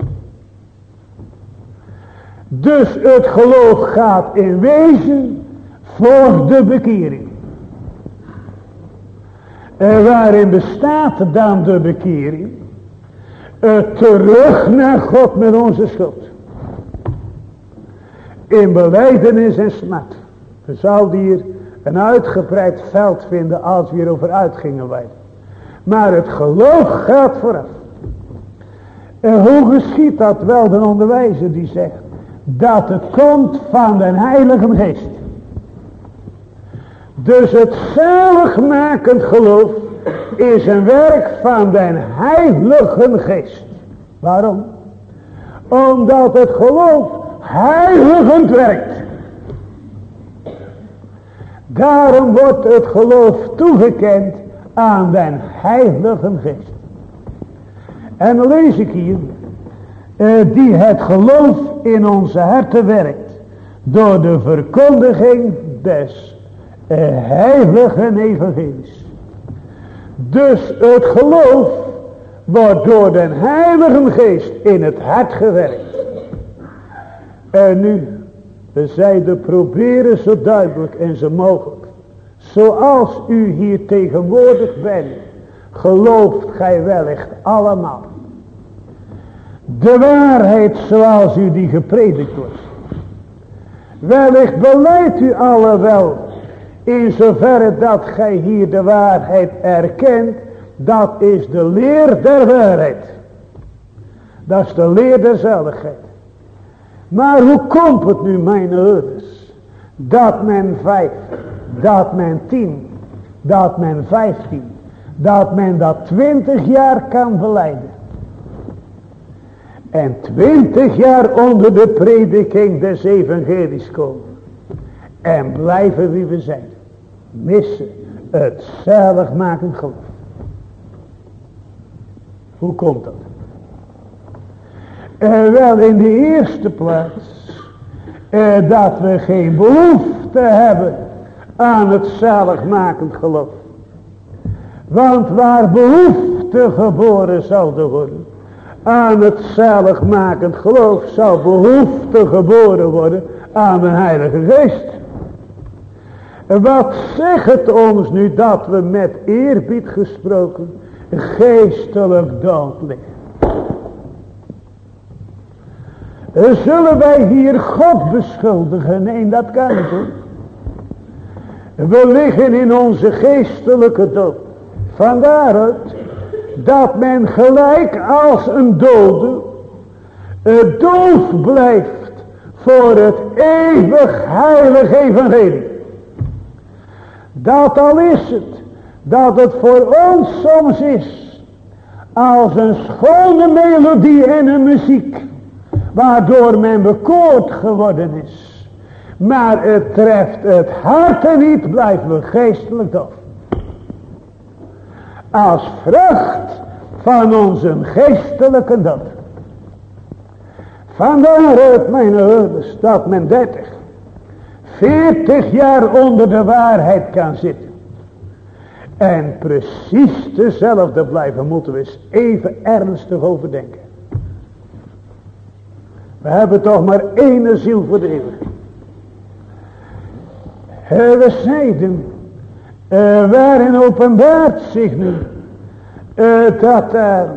Dus het geloof gaat in wezen voor de bekering. En waarin bestaat dan de bekering? Het terug naar God met onze schuld. In beleidenis en smart. Zouden hier een uitgebreid veld vinden als we hierover uitgingen wij. Maar het geloof gaat vooraf. En hoe geschiet dat wel de onderwijzer die zegt dat het komt van de heilige geest. Dus het zaligmakend geloof is een werk van den heilige geest. Waarom? Omdat het geloof heiligend werkt. Daarom wordt het geloof toegekend aan den heilige geest. En dan lees ik hier, eh, die het geloof in onze harten werkt, door de verkondiging des eh, heilige evangelies. Dus het geloof wordt door den heilige geest in het hart gewerkt. En nu, zeiden proberen zo duidelijk en zo mogelijk. Zoals u hier tegenwoordig bent, gelooft gij wellicht allemaal. De waarheid zoals u die gepredikt wordt. Wellicht beleidt u alle wel, in zoverre dat gij hier de waarheid erkent, dat is de leer der waarheid. Dat is de leer der zelligheid. Maar hoe komt het nu, mijn ouders, dat men vijf, dat men tien, dat men vijftien, dat men dat twintig jaar kan beleiden. En twintig jaar onder de prediking des evangelies komen. En blijven wie we zijn. Missen het zaligmakend geloof. Hoe komt dat? Uh, wel in de eerste plaats. Uh, dat we geen behoefte hebben aan het zaligmakend geloof. Want waar behoefte geboren zal worden aan het zaligmakend geloof zou behoefte geboren worden aan de Heilige Geest. Wat zegt het ons nu dat we met eerbied gesproken geestelijk dood liggen? Zullen wij hier God beschuldigen? Nee, dat kan niet hoor. We liggen in onze geestelijke dood. Vandaaruit dat men gelijk als een dode doof blijft voor het eeuwig heilige evangelie. Dat al is het, dat het voor ons soms is, als een schone melodie en een muziek, waardoor men bekoord geworden is. Maar het treft het hart niet, blijven we geestelijk doof als vrucht van onze geestelijke dood. Vandaar mijn ouders dat men 30, 40 jaar onder de waarheid kan zitten. En precies dezelfde blijven moeten we eens even ernstig overdenken. We hebben toch maar één ziel voor de eeuwig. We zeiden uh, waarin openbaart zich nu uh, dat er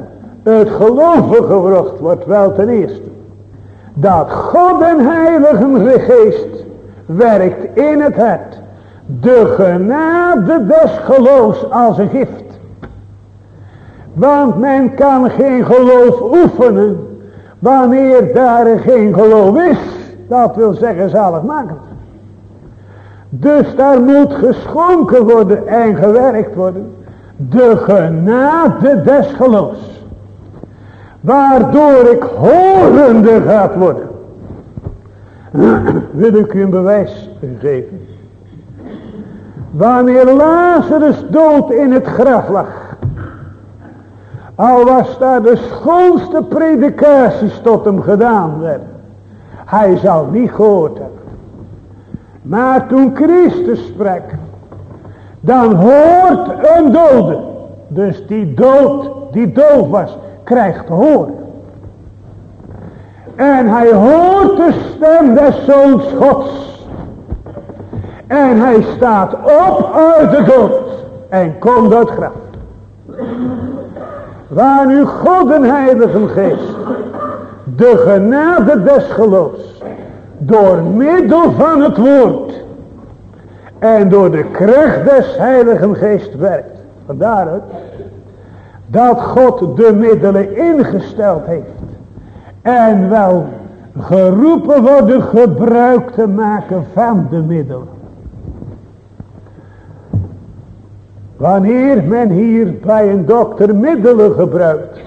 het gelovige vrucht wordt wel ten eerste. Dat God en Heilige Geest werkt in het hart. De genade des geloofs als een gift. Want men kan geen geloof oefenen wanneer daar geen geloof is. Dat wil zeggen zalig maken. Dus daar moet geschonken worden en gewerkt worden. De genade des geloofs. Waardoor ik horende gaat worden. Wil ik u een bewijs geven. Wanneer Lazarus dood in het graf lag. Al was daar de schoonste predikaties tot hem gedaan werden. Hij zou niet gehoord hebben. Maar toen Christus sprak, dan hoort een dode. Dus die dood, die doof was, krijgt hoor. En hij hoort de stem des zoons gods. En hij staat op uit de dood en komt uit graf. Waar nu God en Heilige Geest de genade des geloofs door middel van het woord en door de kracht des heiligen geest werkt. Vandaar het dat God de middelen ingesteld heeft en wel geroepen worden gebruik te maken van de middelen. Wanneer men hier bij een dokter middelen gebruikt.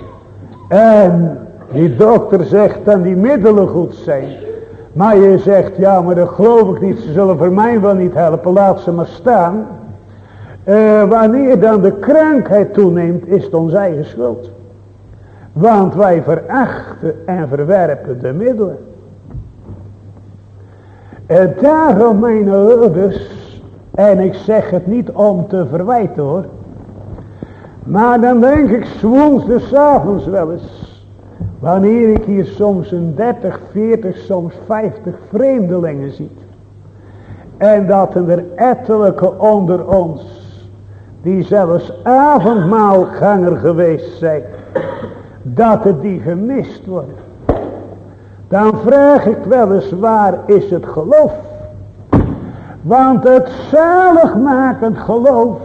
En die dokter zegt dan die middelen goed zijn. Maar je zegt ja maar dat geloof ik niet. Ze zullen voor mij wel niet helpen. Laat ze maar staan. Uh, wanneer dan de krankheid toeneemt is het onze eigen schuld. Want wij verachten en verwerpen de middelen. En daarom mijn ouders, en ik zeg het niet om te verwijten hoor. Maar dan denk ik des avonds wel eens. Wanneer ik hier soms een 30, 40, soms 50 vreemdelingen zie. En dat er ettelijke onder ons. Die zelfs avondmaalganger geweest zijn. Dat het die gemist wordt. Dan vraag ik wel eens waar is het geloof? Want het zaligmakend geloof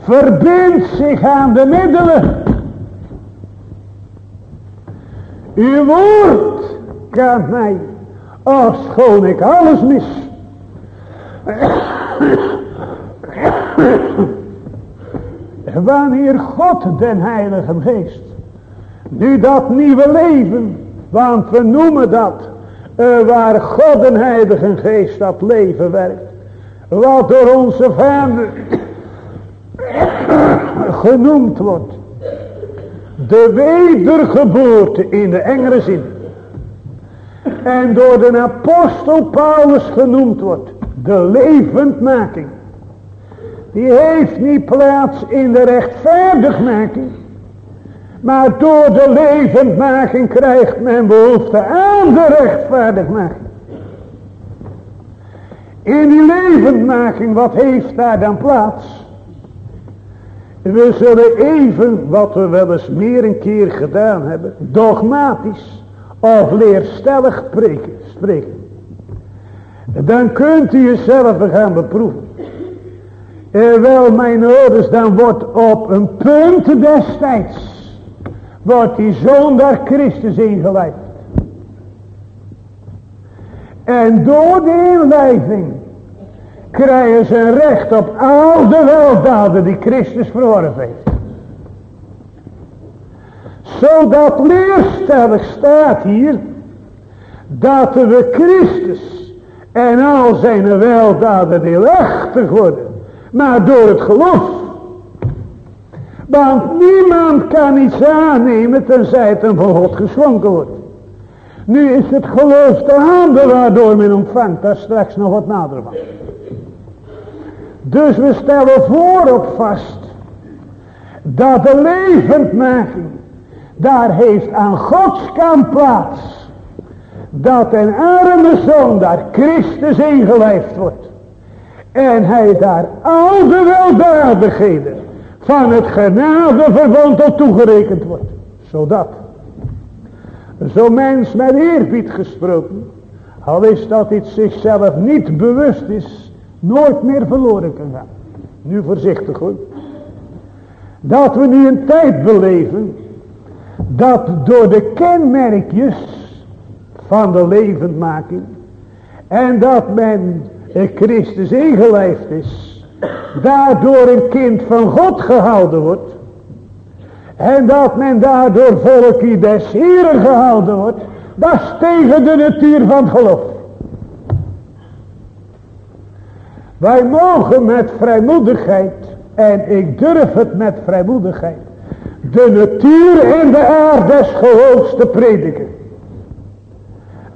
verbindt zich aan de middelen. Uw woord kan mij, als schoon ik alles mis. Wanneer God den Heilige Geest nu dat nieuwe leven want we noemen dat uh, waar God een heilige geest dat leven werkt. Wat door onze vader genoemd wordt. De wedergeboorte in de engere zin. En door de apostel Paulus genoemd wordt. De levendmaking. Die heeft niet plaats in de rechtvaardigmaking. Maar door de levendmaking krijgt men behoefte aan de rechtvaardigmaking. In die levendmaking, wat heeft daar dan plaats? We zullen even, wat we wel eens meer een keer gedaan hebben, dogmatisch of leerstellig spreken. Dan kunt u jezelf gaan beproeven. En wel mijn ouders, dan wordt op een punt destijds wordt die zoon der Christus ingeleid. En door de inleiding krijgen ze recht op al de weldaden die Christus verworven heeft. Zodat leerstellig staat hier dat we Christus en al zijn weldaden deelachtig worden. Maar door het geloof want niemand kan iets aannemen tenzij het hem van God geschonken wordt. Nu is het geloof de handen waardoor men ontvangt. Daar straks nog wat nader van. Dus we stellen voorop vast. Dat de levendmaking. Daar heeft aan Gods kant plaats. Dat een arme zondaar Christus ingelijfd wordt. En hij daar al de weldadigheden van het genadeverbond tot toegerekend wordt. Zodat zo'n mens met eerbied gesproken, al is dat iets zichzelf niet bewust is, nooit meer verloren kan gaan. Nu voorzichtig hoor. Dat we nu een tijd beleven, dat door de kenmerkjes van de levendmaking, en dat men Christus ingelijfd is, daardoor een kind van God gehouden wordt. En dat men daardoor volkje des Heren gehouden wordt. Dat is tegen de natuur van geloof. Wij mogen met vrijmoedigheid, en ik durf het met vrijmoedigheid, de natuur en de aard des geloofs te prediken.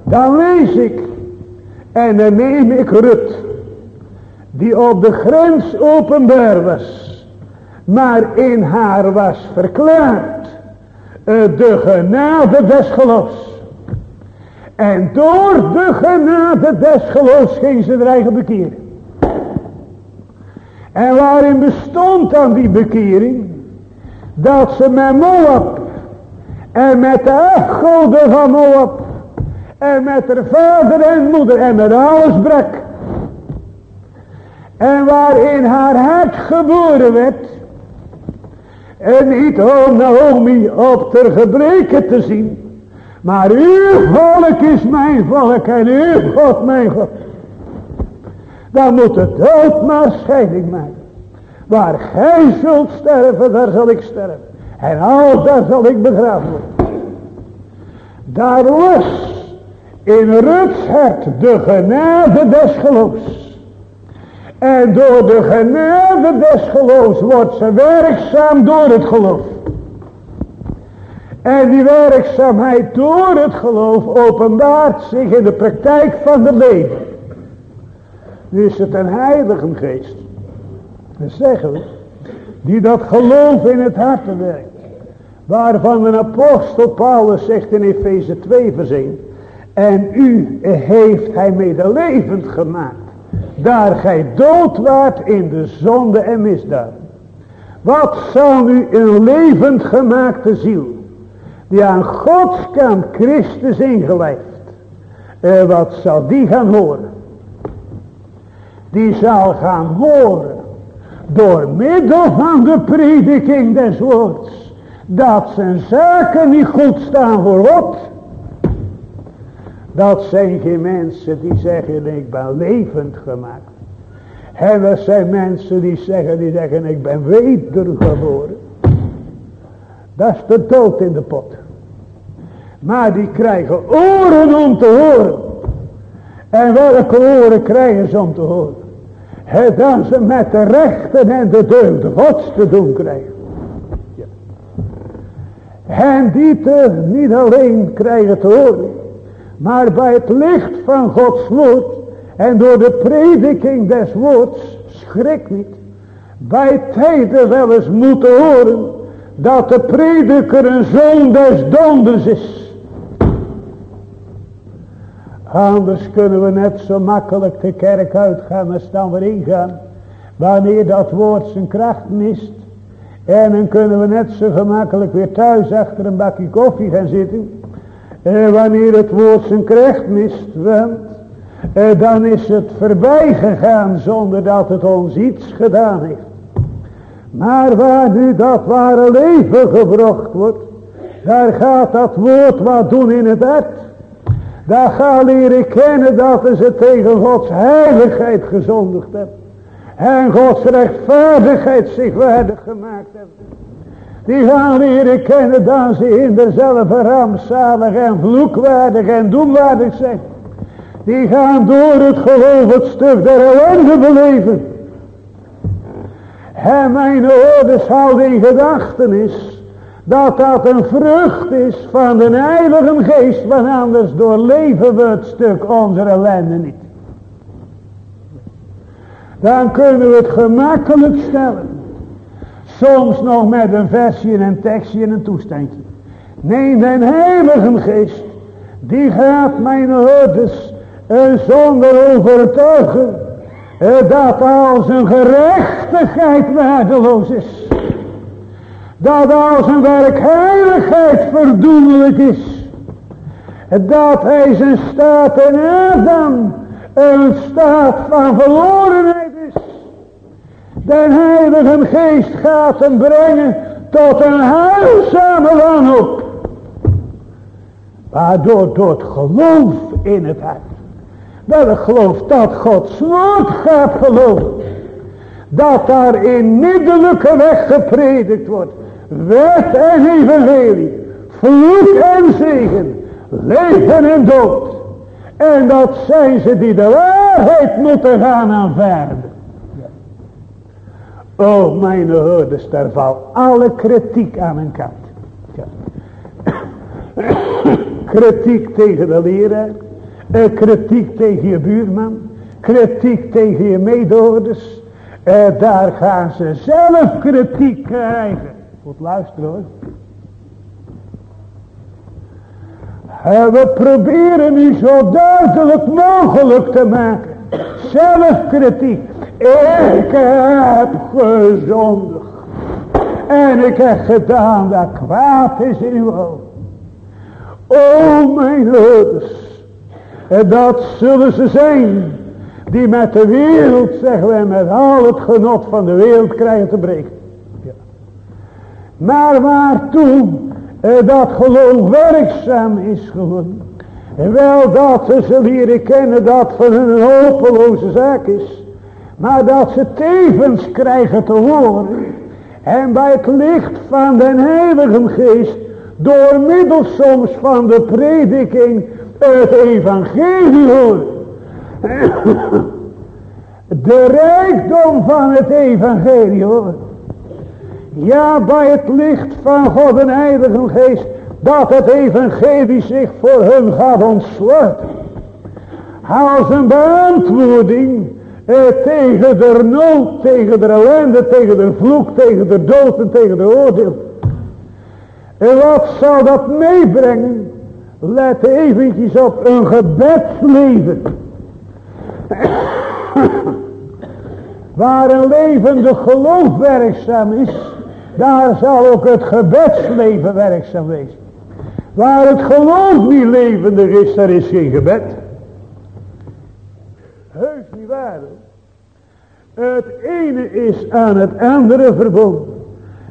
Dan lees ik, en dan neem ik Rut, die op de grens openbaar was, maar in haar was verklaard eh, de genade des geloofs. En door de genade des geloofs ging ze er eigen bekeren. En waarin bestond dan die bekering? Dat ze met Moab en met de afgoden van Moab en met haar vader en moeder en met alles brak. En waarin haar hart geboren werd. En niet om Naomi op ter gebreken te zien. Maar uw volk is mijn volk en uw God mijn God. Dan moet het dood maar scheiding maken. Waar gij zult sterven, daar zal ik sterven. En al daar zal ik begraven worden. Daar was in Ruts de genade des geloofs. En door de genade des geloofs wordt ze werkzaam door het geloof. En die werkzaamheid door het geloof openbaart zich in de praktijk van de leven. Nu is het een heilige geest. Dat zeggen we. Die dat geloof in het hart werkt. Waarvan de apostel Paulus zegt in Efeze 2 vers 1. En u heeft hij medelevend gemaakt. Daar gij dood waart in de zonde en misdaad. Wat zal nu een levend gemaakte ziel. Die aan Gods kant Christus ingelijfd. Eh, wat zal die gaan horen? Die zal gaan horen. Door middel van de prediking des woords. Dat zijn zaken niet goed staan voor God dat zijn geen mensen die zeggen ik ben levend gemaakt. En dat zijn mensen die zeggen, die zeggen ik ben wedergeboren. Dat is de dood in de pot. Maar die krijgen oren om te horen. En welke oren krijgen ze om te horen? Het dan ze met de rechten en de deugden gods te doen krijgen. En die te niet alleen krijgen te horen. Maar bij het licht van Gods woord en door de prediking des woords, schrik niet, bij tijden wel eens moeten horen dat de prediker een zoon des donders is. Anders kunnen we net zo makkelijk de kerk uitgaan als dan weer ingaan. Wanneer dat woord zijn kracht mist. En dan kunnen we net zo gemakkelijk weer thuis achter een bakje koffie gaan zitten. En wanneer het woord zijn kracht mist, want, dan is het voorbij gegaan zonder dat het ons iets gedaan heeft. Maar waar nu dat ware leven gebracht wordt, daar gaat dat woord wat doen in het hart. Daar gaat leren kennen dat ze tegen Gods heiligheid gezondigd hebben. En Gods rechtvaardigheid zich waardig gemaakt hebben. Die gaan leren kennen dat ze in dezelfde rampzalig en vloekwaardig en doenwaardig zijn. Die gaan door het geloof het stuk der ellende beleven. En mijn ouders houden in gedachtenis dat dat een vrucht is van de heilige geest. Want anders doorleven we het stuk onze ellende niet. Dan kunnen we het gemakkelijk stellen. Soms nog met een versje en een tekstje en een toestandje. Nee, de heilige geest. Die gaat mijn hordes zonder overtuigen. Dat als een gerechtigheid waardeloos is. Dat als een werkheiligheid verdoemelijk is. Dat hij zijn staat in Adam een staat van verlorenheid de heilige geest gaat hem brengen tot een heilzame wanhoop. Waardoor door het geloof in het hart. Wel het geloof dat Gods woord gaat geloven. Dat daar in middelijke weg gepredikt wordt. Wet en evangelie. Vloek en zegen. Leven en dood. En dat zijn ze die de waarheid moeten gaan aanvaarden. Oh, mijn hoorders, daar valt alle kritiek aan een kant. Kritiek tegen de leraar. Eh, kritiek tegen je buurman. Kritiek tegen je medehoorders. Eh, daar gaan ze zelf kritiek krijgen. Goed luisteren hoor. Eh, we proberen nu zo duidelijk mogelijk te maken. Zelfkritiek. Ik heb gezondigd. En ik heb gedaan dat kwaad is in uw ogen. O mijn. En dat zullen ze zijn. Die met de wereld, zeggen wij, met al het genot van de wereld krijgen te breken. Ja. Maar waartoe eh, dat geloof werkzaam is geworden. En wel dat ze leren kennen dat van een hopeloze zaak is. Maar dat ze tevens krijgen te horen. En bij het licht van den Heilige Geest. Door middel soms van de prediking. Het evangelie horen. De rijkdom van het evangelie hoor. Ja, bij het licht van God en Heilige Geest. Dat het evangelie zich voor hun gaat ontsluiten. Als een beantwoording eh, tegen de nood, tegen de ellende, tegen de vloek, tegen de dood en tegen de oordeel. En wat zal dat meebrengen? Let eventjes op een gebedsleven. Waar een levende geloof werkzaam is, daar zal ook het gebedsleven werkzaam wezen. Waar het geloof niet levendig is, daar is geen gebed. Heus niet waar. Het ene is aan het andere verbonden.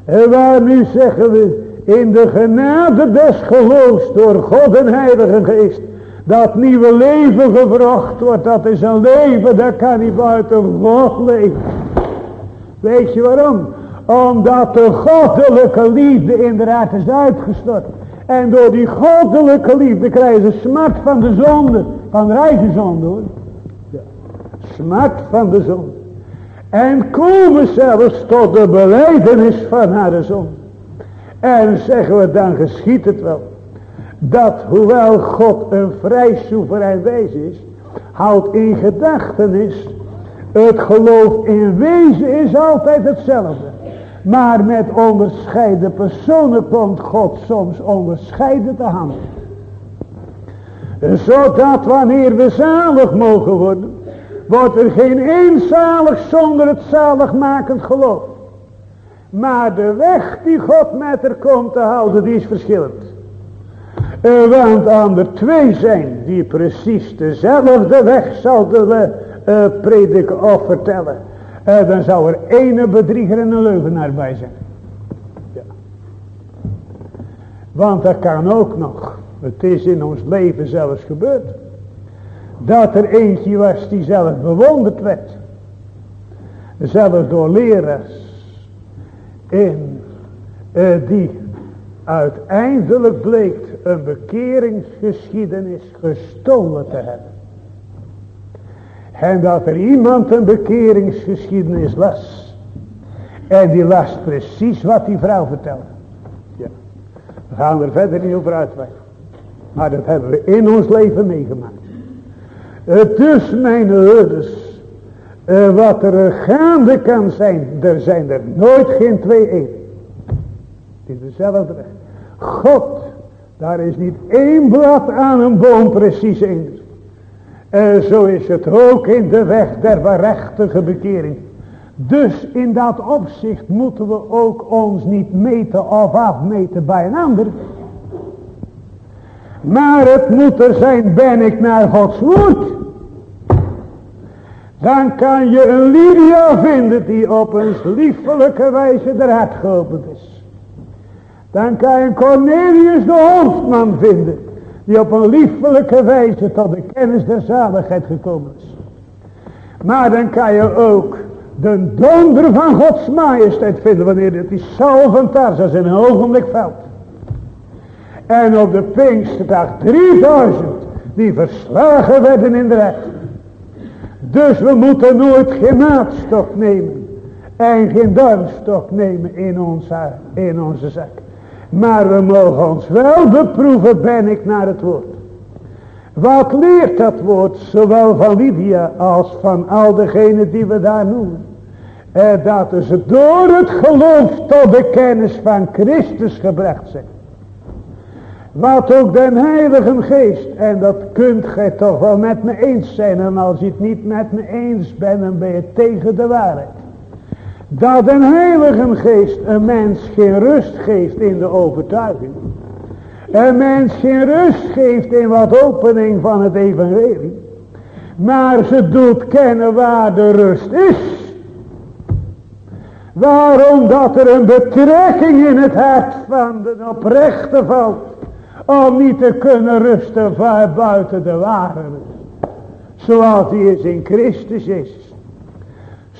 En waar nu zeggen we, in de genade des geloofs door God en Heilige Geest, dat nieuwe leven gevraagd wordt, dat is een leven, dat kan niet buiten God leven. Weet je waarom? Omdat de goddelijke liefde in de raad is uitgestort. En door die goddelijke liefde krijgen ze smart van de zonde. Van de zonde hoor. Ja. Smart van de zonde. En komen zelfs tot de beleidenis van haar zonde. En zeggen we dan geschiet het wel dat hoewel God een vrij soeverein wezen is, houdt in gedachtenis, het geloof in wezen is altijd hetzelfde. Maar met onderscheiden personen komt God soms onderscheiden te handelen. Zodat wanneer we zalig mogen worden, wordt er geen één zalig zonder het zaligmakend geloof. Maar de weg die God met er komt te houden, die is verschillend. Want aan twee zijn die precies dezelfde weg zouden uh, prediken of vertellen. Uh, dan zou er ene bedrieger en een leugenaar bij zijn. Ja. Want dat kan ook nog. Het is in ons leven zelfs gebeurd. Dat er eentje was die zelf bewonderd werd. Zelfs door leraars. In die uiteindelijk bleek een bekeringsgeschiedenis gestolen te hebben. En dat er iemand een bekeringsgeschiedenis las. En die las precies wat die vrouw vertelde. Ja. We gaan er verder niet over uitwijken. Maar dat hebben we in ons leven meegemaakt. Dus mijn herders. Uh, wat er gaande kan zijn. Er zijn er nooit geen twee één. Het is dezelfde weg. God, daar is niet één blad aan een boom precies in. En zo is het ook in de weg der waarachtige bekering. Dus in dat opzicht moeten we ook ons niet meten of afmeten bij een ander. Maar het moet er zijn, ben ik naar Gods woord. Dan kan je een Lydia vinden die op een liefelijke wijze eruit geopend is. Dan kan je Cornelius de hoofdman vinden. Die op een liefelijke wijze tot de kennis der zaligheid gekomen is. Maar dan kan je ook de donder van Gods majesteit vinden. Wanneer het die Saul van Tarsus in een ogenblik valt. En op de Pinksterdag 3000 die verslagen werden in de recht. Dus we moeten nooit geen maatstok nemen. En geen darmstok nemen in, ons, in onze zak. Maar we mogen ons wel beproeven, ben ik naar het woord. Wat leert dat woord, zowel van Lydia als van al degenen die we daar noemen? Eh, dat ze door het geloof tot de kennis van Christus gebracht zijn. Wat ook den Heilige Geest, en dat kunt gij toch wel met me eens zijn, en als je het niet met me eens bent, dan ben je tegen de waarheid dat een heilige geest een mens geen rust geeft in de overtuiging. Een mens geen rust geeft in wat opening van het evangelie. Maar ze doet kennen waar de rust is. Waarom dat er een betrekking in het hart van de oprechte valt. Om niet te kunnen rusten buiten de waarheid. Zoals die is in Christus is.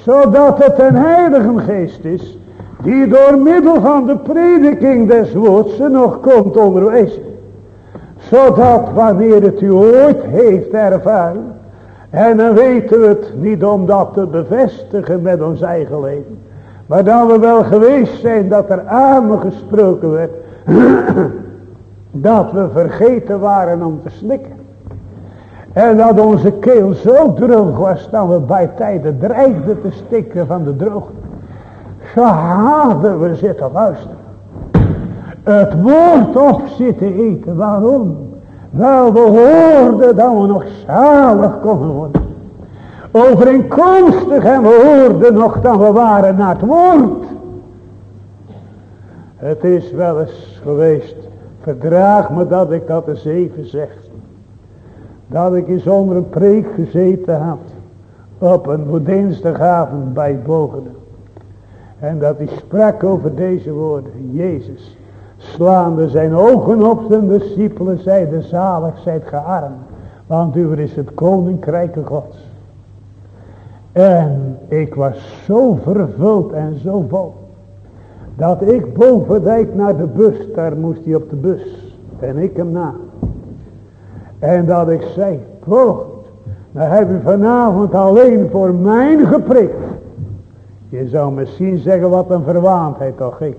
Zodat het een heilige geest is. Die door middel van de prediking des woords nog komt onderwijzen. Zodat wanneer het u ooit heeft ervaren. En dan weten we het niet om dat te bevestigen met ons eigen leven. Maar dat we wel geweest zijn dat er amen gesproken werd. dat we vergeten waren om te slikken. En dat onze keel zo droog was dat we bij tijden dreigden te stikken van de droogte. Zo hadden we zitten luisteren. Het woord op zitten eten. Waarom? Wel we hoorden dat we nog zalig konden worden. Overeenkomstig en we hoorden nog dat we waren naar het woord. Het is wel eens geweest. Verdraag me dat ik dat eens even zeg. Dat ik eens onder een preek gezeten had. Op een dinsdagavond bij Bogenen. En dat hij sprak over deze woorden. Jezus slaande zijn ogen op zijn discipelen zeide zalig zijt gearmd. Want u is het koninkrijk gods. En ik was zo vervuld en zo vol. Dat ik bovendijk naar de bus, daar moest hij op de bus. En ik hem na. En dat ik zei, voogd, nou heb u vanavond alleen voor mijn geprikt. Je zou misschien zeggen wat een verwaandheid toch ik.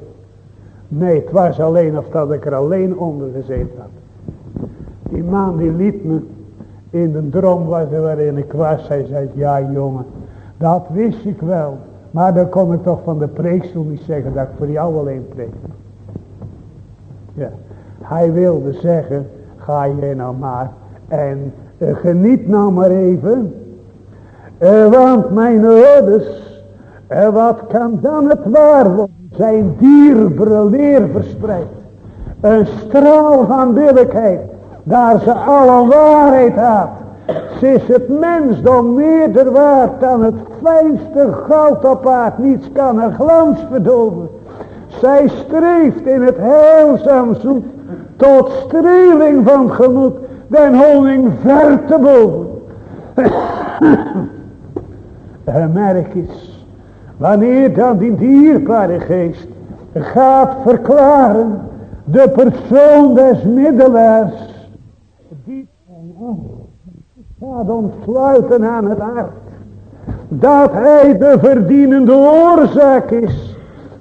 Nee, het was alleen of dat ik er alleen onder gezeten had. Die man die liet me in de droom waarin ik was. Hij zei, ja jongen, dat wist ik wel. Maar dan kon ik toch van de preekstoel niet zeggen dat ik voor jou alleen preek. Ja. Hij wilde zeggen, ga je nou maar en uh, geniet nou maar even. Uh, want mijn ouders, uh, wat kan dan het waar worden? Zijn dierbare leer verspreidt. Een straal van billijkheid. Daar ze alle waarheid had. Ze is het mensdom meerder waard dan het fijnste goud op aard. Niets kan er glans verdoven. Zij streeft in het heilzaam. Tot streeling van gemoed. Den honing ver te boven. Merk eens. Wanneer dan die dierbare geest gaat verklaren. De persoon des middelaars. Die gaat ontsluiten aan het hart. Dat hij de verdienende oorzaak is.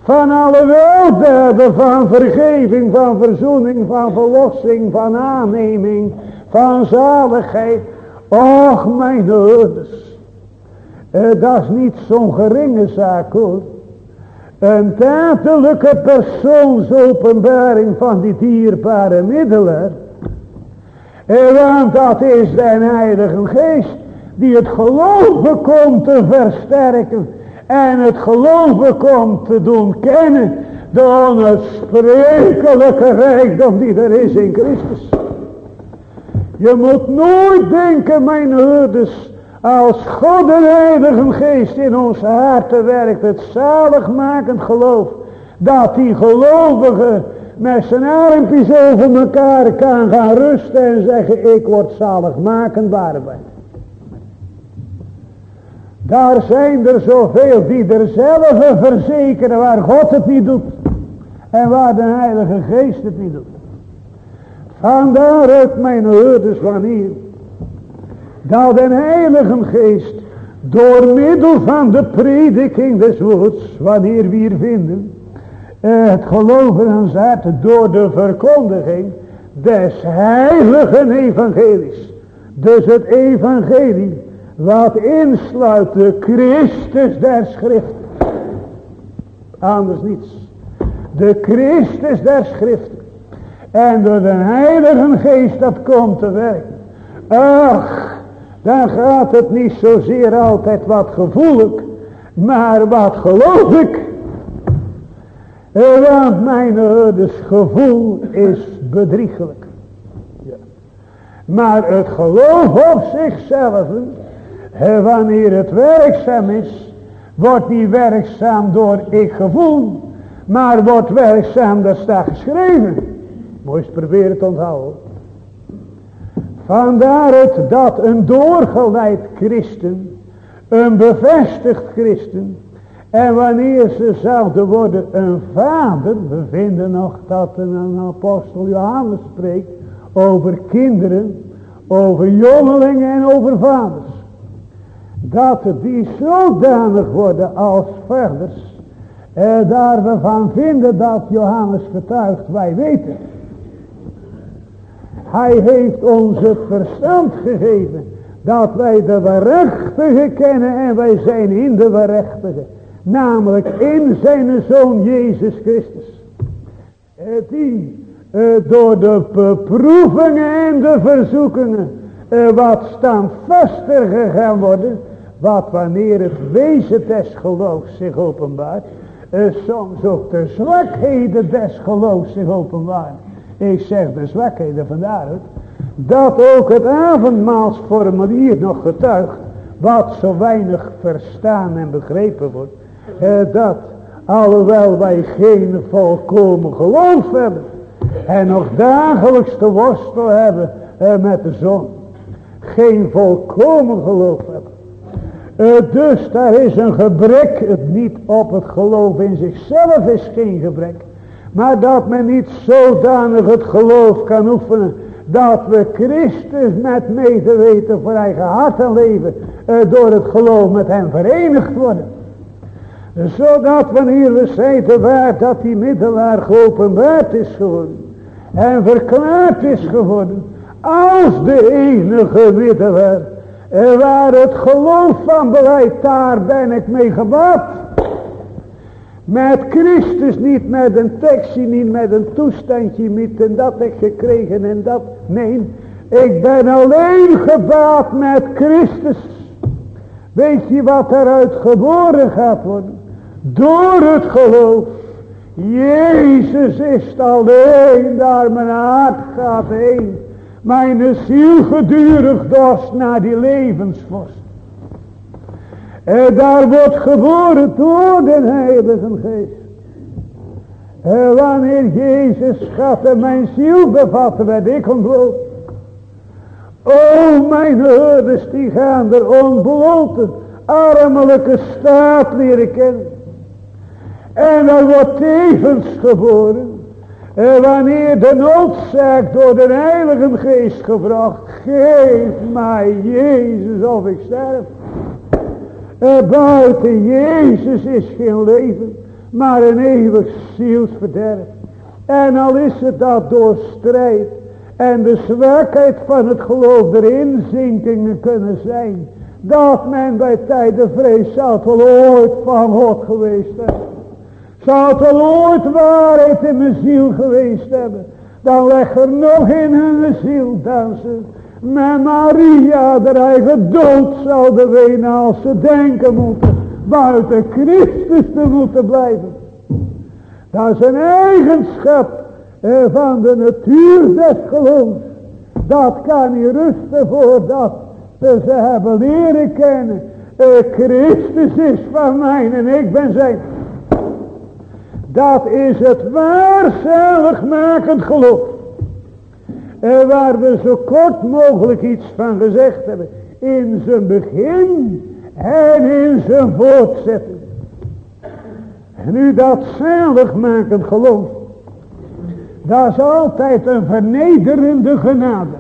Van alle weldaden, van vergeving, van verzoening, van verlossing, van aanneming, van zaligheid. Och mijn ouders. Eh, dat is niet zo'n geringe zaak hoor. Een tatelijke persoonsopenbaring van die dierbare middelen. En want dat is de Heilige Geest die het geloven komt te versterken. En het geloven komt te doen kennen. De onuitsprekelijke rijkdom die er is in Christus. Je moet nooit denken mijn herders. Als God de Heilige Geest in ons harten werkt. Het zaligmakend geloof. Dat die gelovige met zijn armpjes over elkaar kan gaan rusten en zeggen ik word zaligmakend waarbij. Daar zijn er zoveel die er zelf verzekeren waar God het niet doet. En waar de Heilige Geest het niet doet. Vandaar uit mijn hoorders wanneer. Dat de Heilige Geest door middel van de prediking des woords. Wanneer we hier vinden het geloven aan door de verkondiging des heiligen evangelies. Dus het evangelie wat insluit de Christus der schrift. Anders niets. De Christus der schrift. En door de heilige geest dat komt te werken. Ach, dan gaat het niet zozeer altijd wat gevoelig. Maar wat geloof ik. Want mijn dus gevoel is bedriegelijk. Maar het geloof op zichzelf, wanneer het werkzaam is, wordt niet werkzaam door ik gevoel, maar wordt werkzaam, dat staat geschreven. Moet je proberen te onthouden. Vandaar het dat een doorgeleid christen een bevestigd christen. En wanneer ze zouden worden een vader, we vinden nog dat een apostel Johannes spreekt over kinderen, over jongelingen en over vaders. Dat die zodanig worden als vaders, eh, daar we van vinden dat Johannes getuigt, wij weten. Hij heeft ons het verstand gegeven dat wij de waarachtige kennen en wij zijn in de waarachtige. Namelijk in zijn zoon Jezus Christus. Eh, die eh, door de beproevingen en de verzoekingen eh, wat standvaster gegaan worden. Wat wanneer het wezen des geloofs zich openbaart. soms ook de zwakheden des geloofs zich openbaart. Ik zeg de zwakheden vandaar dat ook het avondmaalsformulier nog getuigt, wat zo weinig verstaan en begrepen wordt, eh, dat alhoewel wij geen volkomen geloof hebben, en nog dagelijks te worstelen hebben eh, met de zon, geen volkomen geloof hebben. Eh, dus daar is een gebrek, het niet op het geloof in zichzelf is geen gebrek, maar dat men niet zodanig het geloof kan oefenen dat we Christus met medeweten voor eigen hart en leven uh, door het geloof met hem verenigd worden. Zodat wanneer we zeiden waar dat die middelaar geopenbaard is geworden en verklaard is geworden als de enige middelaar uh, waar het geloof van beleid, daar ben ik mee gebouwd. Met Christus niet met een tekstje, niet met een toestandje, met en dat ik gekregen en dat. Nee, ik ben alleen gebaat met Christus. Weet je wat eruit geboren gaat worden? Door het geloof. Jezus is alleen, daar mijn hart gaat heen. Mijn ziel gedurig dorst naar die levensvorst. En daar wordt geboren door de Heilige Geest. En wanneer Jezus en mijn ziel bevatte, werd ik ontbloot. O, mijn herders, die gaan er ontbloten, armelijke staat leren kennen. En er wordt tevens geboren. Wanneer de noodzaak door de Heilige Geest gebracht, geef mij Jezus of ik sterf. Er buiten Jezus is geen leven, maar een eeuwig zielsverderf. En al is het dat door strijd en de zwakheid van het geloof erin zinkingen kunnen zijn. Dat men bij tijden vrees wel ooit van God geweest hebben. Zou het wel ooit waarheid in mijn ziel geweest hebben. Dan leg er nog in hun ziel dansen met Maria de eigen dood zouden wenen als ze denken moeten buiten Christus te moeten blijven. Dat is een eigenschap eh, van de natuur des geloofs. Dat kan niet rusten voordat ze hebben leren kennen. Eh, Christus is van mij en ik ben zijn. Dat is het waarzaligmakend geloof. En waar we zo kort mogelijk iets van gezegd hebben. In zijn begin en in zijn voortzetting. En nu dat zaligmakend geloof. Dat is altijd een vernederende genade.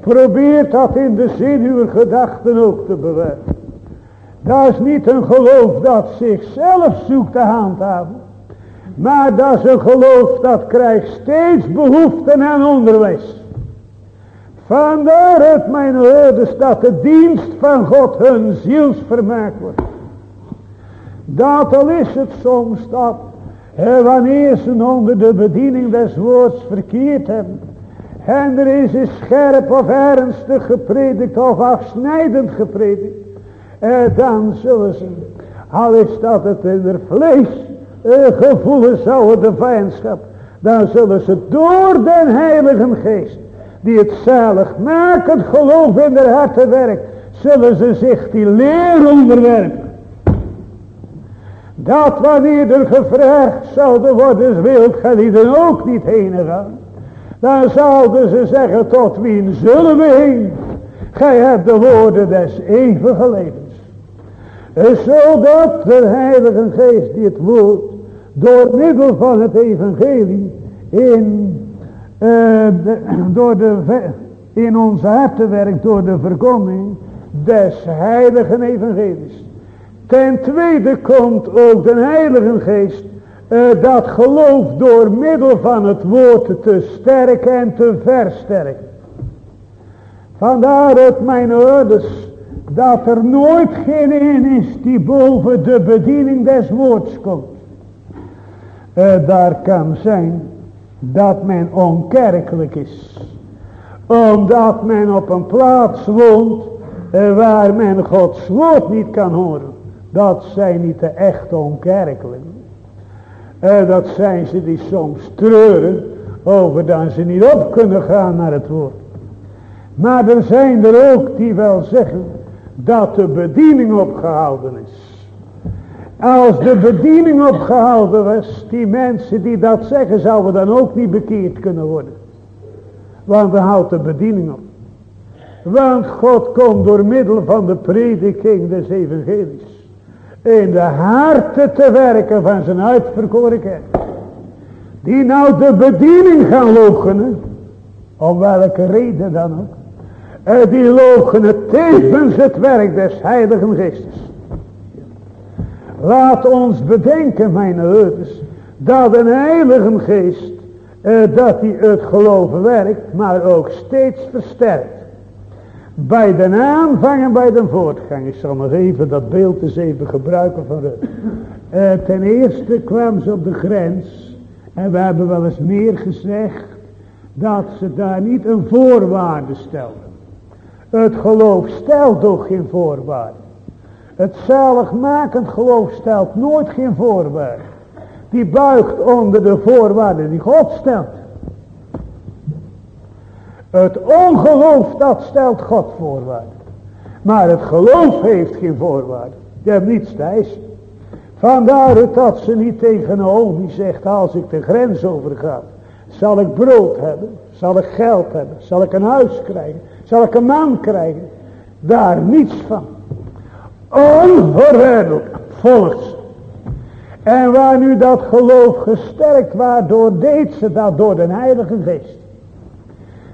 Probeer dat in de zin uw gedachten ook te bewaren. Dat is niet een geloof dat zichzelf zoekt te handhaven. Maar dat is een geloof dat krijgt steeds behoeften aan onderwijs. Vandaar het mijn hoorders dat de dienst van God hun zielsvermaak wordt. Dat al is het soms dat wanneer ze onder de bediening des woords verkeerd hebben. En er is een scherp of ernstig gepredikt of afsnijdend gepredikt. Dan zullen ze, al is dat het in het vlees gevoelen zouden de vijandschap. Dan zullen ze door den heilige geest. Die het zalig makend geloof in de harten werkt. Zullen ze zich die leer onderwerpen. Dat wanneer er gevraagd zouden worden, wilt gij die dan ook niet heen gaan. Dan zouden ze zeggen, tot wie zullen we heen? Gij hebt de woorden des eeuwige levens. Zodat de Heilige Geest die het woord door middel van het evangelie in, uh, door de, in onze harten werkt door de verkondiging des heiligen evangelies. Ten tweede komt ook de heilige geest uh, dat geloof door middel van het woord te sterken en te versterken. Vandaar het mijn ouders dat er nooit geen een is die boven de bediening des woords komt. Uh, daar kan zijn dat men onkerkelijk is. Omdat men op een plaats woont uh, waar men Gods woord niet kan horen. Dat zijn niet de echte onkerkelijken. Uh, dat zijn ze die soms treuren over dat ze niet op kunnen gaan naar het woord. Maar er zijn er ook die wel zeggen dat de bediening opgehouden is. Als de bediening opgehouden was, die mensen die dat zeggen, zouden dan ook niet bekeerd kunnen worden. Want dan houdt de bediening op. Want God komt door middel van de prediking des evangelies. In de harten te werken van zijn uitverkoren. Die nou de bediening gaan logenen. Om welke reden dan ook. Die logenen tevens het werk des heiligen geestes. Laat ons bedenken, mijn ouders, dat een heilige geest, eh, dat hij het geloven werkt, maar ook steeds versterkt. Bij de aanvang en bij de voortgang. Ik zal nog even dat beeld eens even gebruiken van Rut. Uh, ten eerste kwam ze op de grens. En we hebben wel eens meer gezegd. Dat ze daar niet een voorwaarde stelden. Het geloof stelt toch geen voorwaarde. Het zaligmakend geloof stelt nooit geen voorwaarde. Die buigt onder de voorwaarden die God stelt. Het ongeloof dat stelt God voorwaarden. Maar het geloof heeft geen voorwaarden. Je hebt niets thuis. Vandaar dat ze niet tegen Naomi zegt als ik de grens overga. Zal ik brood hebben. Zal ik geld hebben. Zal ik een huis krijgen. Een man krijgen. Daar niets van. Onverwerkelijk volgt ze. En waar nu dat geloof gesterkt waardoor deed ze dat door de heilige geest.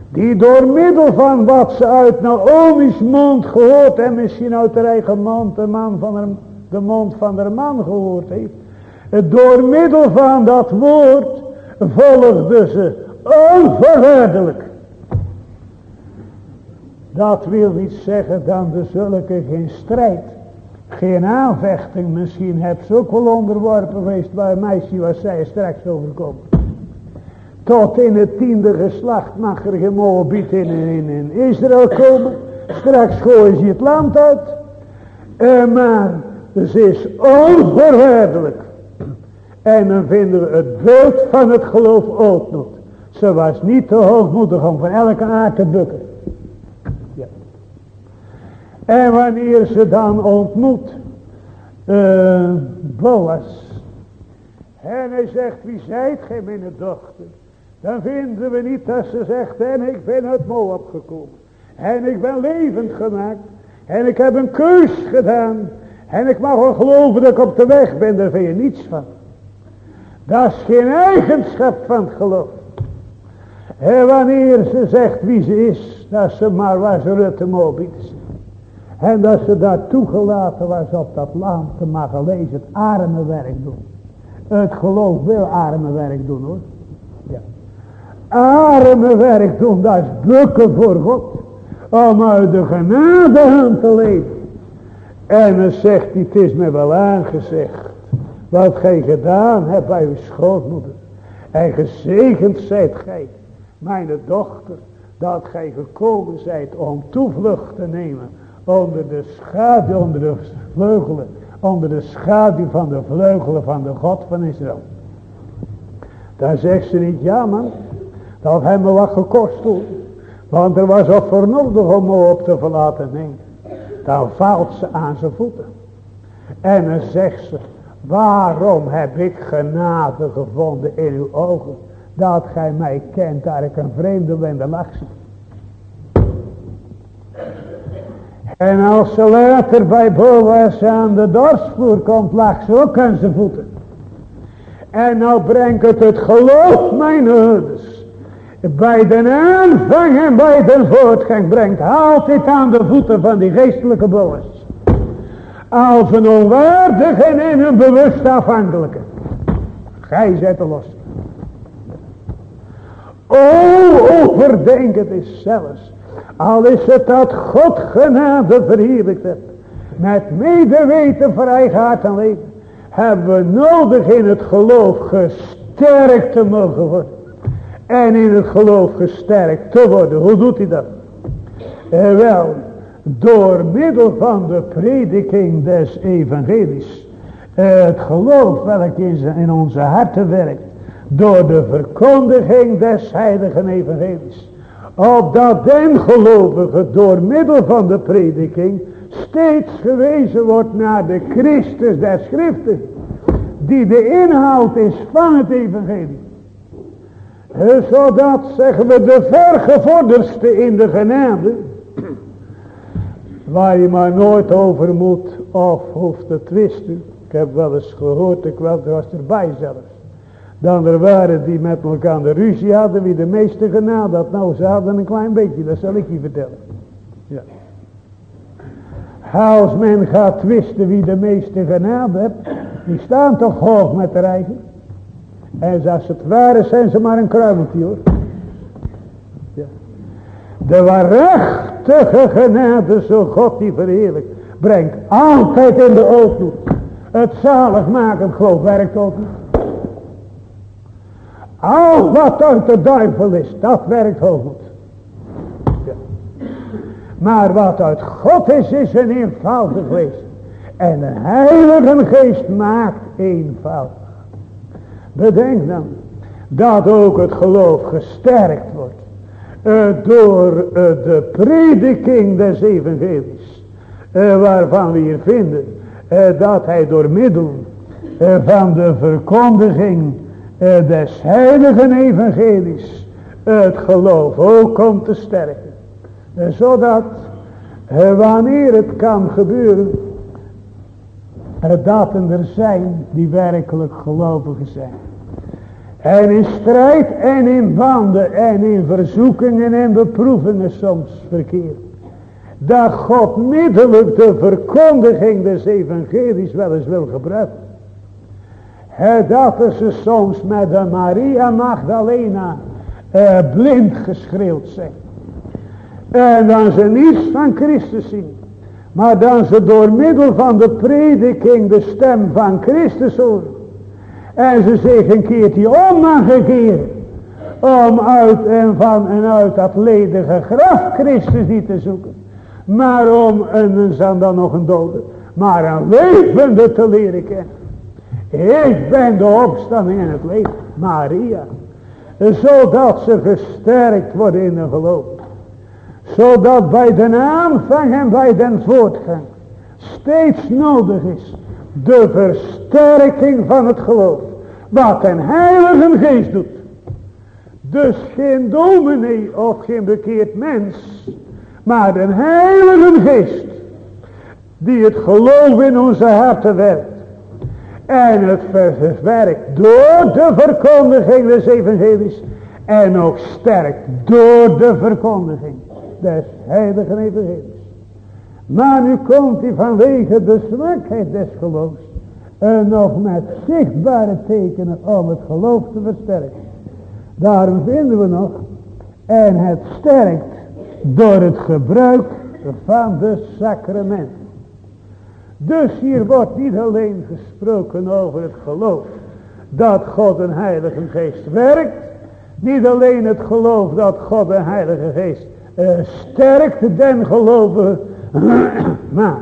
Die door middel van wat ze uit Naomi's mond gehoord en misschien uit haar eigen mond, de, man van de mond van haar man gehoord heeft. Door middel van dat woord volgde ze onverwaardelijk. Dat wil niet zeggen dan de zulke geen strijd, geen aanvechting. Misschien heb ze ook wel onderworpen geweest bij meisje waar zij straks overkomen. Tot in het tiende geslacht mag er geen Moabiet in, in, in Israël komen. Straks gooien ze het land uit. Uh, maar ze is onverwaardelijk. En dan vinden we het beeld van het geloof ook. Ze was niet te hoogmoedig om van elke aard te bukken. En wanneer ze dan ontmoet uh, Boas. En hij zegt, wie zijt gij mijn dochter? Dan vinden we niet dat ze zegt, en ik ben uit Moab gekomen. En ik ben levend gemaakt. En ik heb een keus gedaan. En ik mag wel geloven dat ik op de weg ben. Daar vind je niets van. Dat is geen eigenschap van het geloof. En wanneer ze zegt wie ze is, dat ze maar ze Rutte Moabit is. En dat ze daar toegelaten was op dat land te mogen lezen, het arme werk doen. Het geloof wil arme werk doen hoor. Ja. Arme werk doen, dat is bukken voor God. Om uit de genade aan te leven. En dan zegt hij, het is me wel aangezegd. Wat gij gedaan hebt bij uw schoonmoeder. En gezegend zijt gij mijn dochter, dat gij gekomen zijt om toevlucht te nemen onder de schaduw, onder de vleugelen, onder de schaduw van de vleugelen van de God van Israël. Daar zegt ze niet, ja man, dat heeft me wat gekost toen. Want er was al voor om me op te verlaten. Nee, dan valt ze aan zijn voeten. En dan zegt ze, waarom heb ik genade gevonden in uw ogen? dat gij mij kent, daar ik een vreemde ben, de lach En als ze later bij Boas aan de dorsvloer komt, lag ze ook aan zijn voeten. En nou brengt het het geloof, mijn ouders. Bij de aanvang en bij de voortgang brengt altijd aan de voeten van die geestelijke Boas. Als een onwaardige en een bewust afhankelijke. Gij zet de los. O, overdenk het is zelfs. Al is het dat God genade verheerlijkt hebt. Met medeweten vrijgaard en leven. Hebben we nodig in het geloof gesterkt te mogen worden. En in het geloof gesterkt te worden. Hoe doet hij dat? Eh, wel, door middel van de prediking des evangelies. Eh, het geloof welk in onze harten werkt door de verkondiging des heiligen evangelies. Opdat den gelovigen door middel van de prediking steeds gewezen wordt naar de Christus der schriften. Die de inhoud is van het evangelie. Zodat, zeggen we, de vergevorderdste in de genade. Waar je maar nooit over moet of hoeft te twisten. Ik heb wel eens gehoord, ik was erbij zelfs. Dan er waren die met elkaar de ruzie hadden, wie de meeste genade had. Nou, ze hadden een klein beetje, dat zal ik je vertellen. Ja. Als men gaat twisten wie de meeste genade heeft, die staan toch hoog met de eigen. En als het ware zijn ze maar een kruimeltje hoor. Ja. De waarachtige genade, zo God die verheerlijk, brengt altijd in de oogdoet. Het zalig maken geloof werkt ook. Al wat uit de duivel is, dat werkt hoogmoed. Ja. Maar wat uit God is, is een eenvoudig wezen. En de heilige geest maakt eenvoudig. Bedenk dan, dat ook het geloof gesterkt wordt. Uh, door uh, de prediking des evangelies. Uh, waarvan we hier vinden, dat hij door middel van de verkondiging uh, des heiligen evangelies het geloof ook komt te sterken. Uh, zodat uh, wanneer het kan gebeuren, dat er zijn die werkelijk gelovigen zijn. En in strijd en in banden en in verzoekingen en beproevingen soms verkeerd. Dat God middelijk de verkondiging des evangelies wel eens wil gebruiken dat ze soms met de Maria Magdalena eh, blind geschreeuwd zijn. En dan ze niets van Christus zien. Maar dan ze door middel van de prediking de stem van Christus horen. En ze zich een keertje om. Om uit en van en uit dat ledige graf Christus niet te zoeken. Maar om, en dan nog een dode, maar een levende te leren kennen. Ik ben de opstanding en het leven. Maria. Zodat ze gesterkt worden in hun geloof. Zodat bij de aanvang en bij den voortgang. Steeds nodig is. De versterking van het geloof. Wat een heilige geest doet. Dus geen dominee of geen bekeerd mens. Maar een heilige geest. Die het geloof in onze harten werkt. En het verwerkt door de verkondiging des evangelies. En ook sterkt door de verkondiging des heiligen evangelies. Maar nu komt hij vanwege de zwakheid des geloofs. En nog met zichtbare tekenen om het geloof te versterken. Daarom vinden we nog. En het sterkt door het gebruik van de sacramenten. Dus hier wordt niet alleen gesproken over het geloof dat God een heilige geest werkt. Niet alleen het geloof dat God een heilige geest uh, sterkt den geloven. maar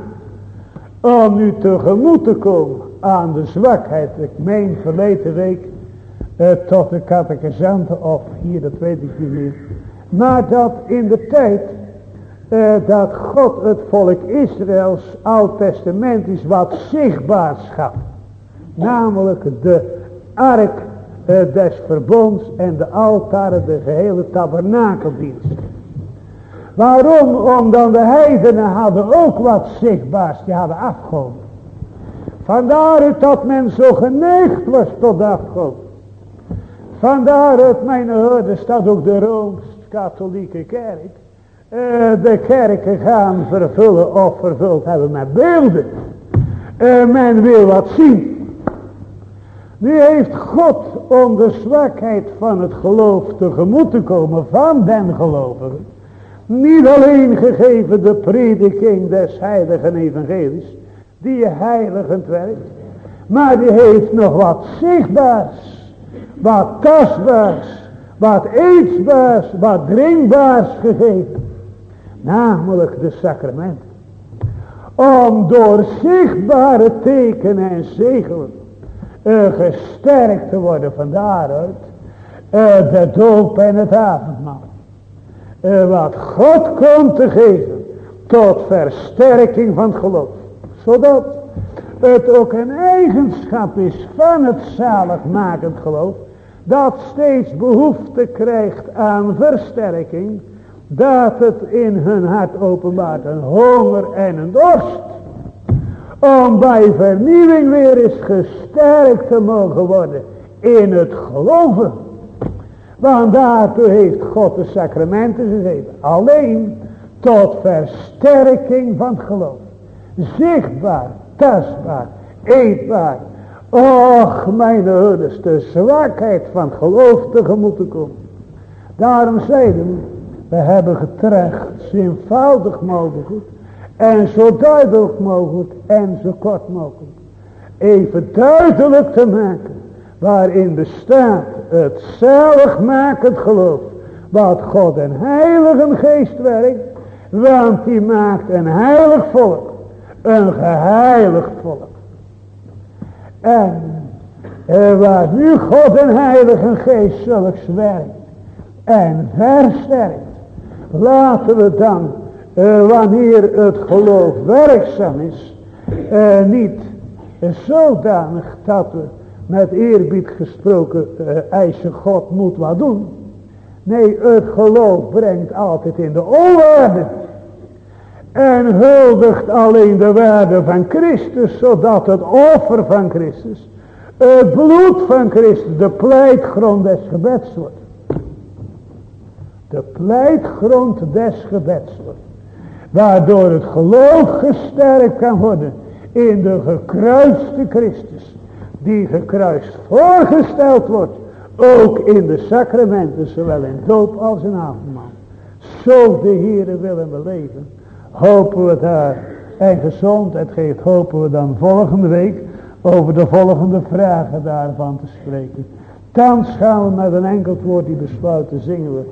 om nu tegemoet te komen aan de zwakheid. Ik meen verleden week uh, tot de catechizanten of hier dat weet ik niet meer. Maar dat in de tijd uh, dat God het volk Israëls oud-testamentisch wat zichtbaar schat. Namelijk de ark uh, des verbonds en de altaren, de gehele tabernakeldienst. Waarom? Omdat de heidenen hadden ook wat zichtbaars, die hadden afgod. Vandaar dat men zo geneigd was tot afgod. Vandaar het mijn hoorde staat ook de Rooms-Katholieke kerk. Uh, de kerken gaan vervullen of vervuld hebben met beelden. Uh, men wil wat zien. Nu heeft God om de zwakheid van het geloof tegemoet te komen van den gelovigen. Niet alleen gegeven de prediking des heiligen evangelies. Die heiligend werkt. Maar die heeft nog wat zichtbaars. Wat tastbaars. Wat eetsbaars. Wat drinkbaars gegeven. Namelijk de sacramenten. Om door zichtbare tekenen en zegelen uh, gesterkt te worden van daaruit. Uh, de doop en het avondmaal. Uh, wat God komt te geven tot versterking van het geloof. Zodat het ook een eigenschap is van het zaligmakend geloof. Dat steeds behoefte krijgt aan versterking. Dat het in hun hart openbaart een honger en een dorst om bij vernieuwing weer eens gesterkt te mogen worden in het geloven. Want daartoe heeft God de sacramenten gegeven. Alleen tot versterking van het geloof. Zichtbaar, tastbaar, eetbaar. Och, mijn herders, de zwakheid van geloof tegemoet te komen. Daarom zeiden we, hebben getrecht, eenvoudig mogelijk en zo duidelijk mogelijk en zo kort mogelijk. Even duidelijk te maken. Waarin bestaat het zaligmakend geloof. Wat God en heilige geest werkt. Want die maakt een heilig volk. Een geheiligd volk. En eh, waar nu God en heilige geest zulks werkt. En versterkt. Laten we dan uh, wanneer het geloof werkzaam is, uh, niet zodanig dat we met eerbied gesproken uh, eisen God moet wat doen. Nee, het geloof brengt altijd in de onwaarde. En huldigt alleen de waarde van Christus, zodat het offer van Christus, het bloed van Christus, de pleitgrond des gebeds wordt. De pleitgrond des gebeds wordt. Waardoor het geloof gesterkt kan worden in de gekruiste Christus. Die gekruist voorgesteld wordt. Ook in de sacramenten, zowel in doop als in avondmaal. Zo de Heere willen we leven. Hopen we daar en gezondheid geeft, hopen we dan volgende week over de volgende vragen daarvan te spreken. Thans gaan we met een enkel woord die besluiten zingen we.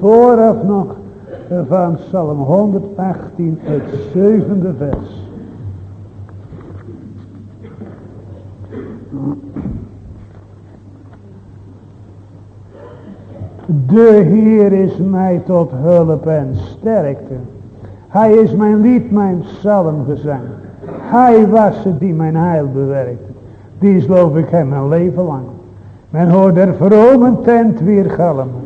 Vooraf nog van Psalm 118, het zevende vers. De Heer is mij tot hulp en sterkte. Hij is mijn lied, mijn psalmgezang. Hij was het die mijn heil bewerkte. Die loof ik hem mijn leven lang. Men hoort er vromen tent weer galmen.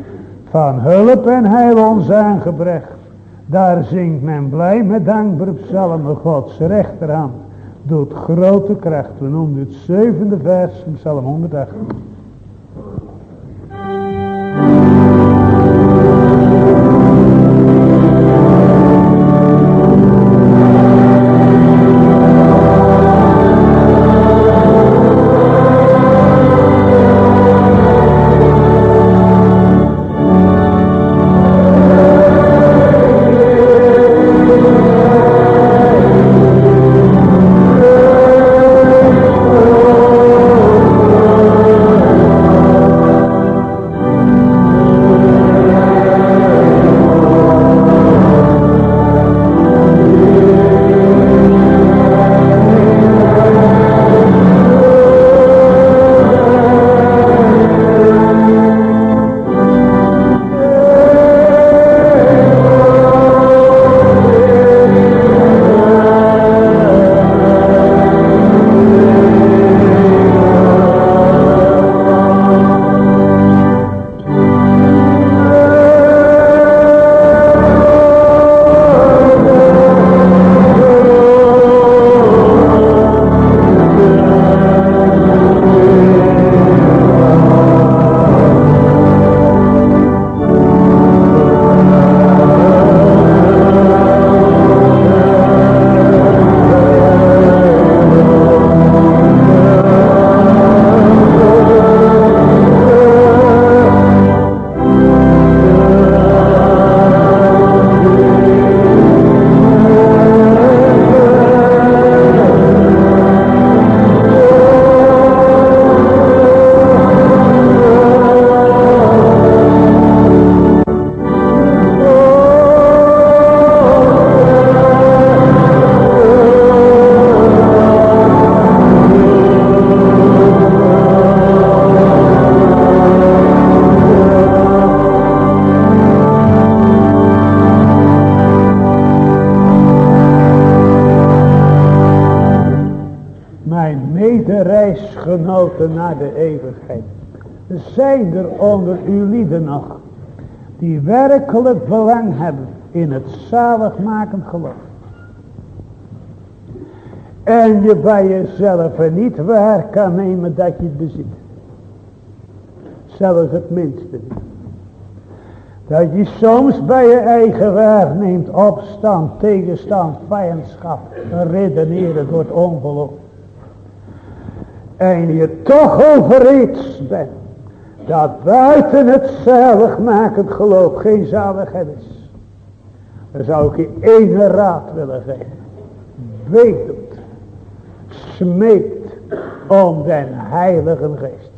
Van hulp en heil ons aangebrecht. Daar zingt men blij met dankbaar psalmen Gods rechterhand. Doet grote kracht. We noemen het zevende vers van psalm 118. Nog die werkelijk belang hebben in het zaligmakend geloof. En je bij jezelf niet waar kan nemen dat je het bezit. Zelfs het minste. Dat je soms bij je eigen waar neemt opstand, tegenstand, vijandschap, redeneren door het ongeloof. En je toch overreeds bent dat buiten het zaligmakend geloof geen zaligheid is. Dan zou ik je ene raad willen geven. Weet. Smeekt om den heilige geest.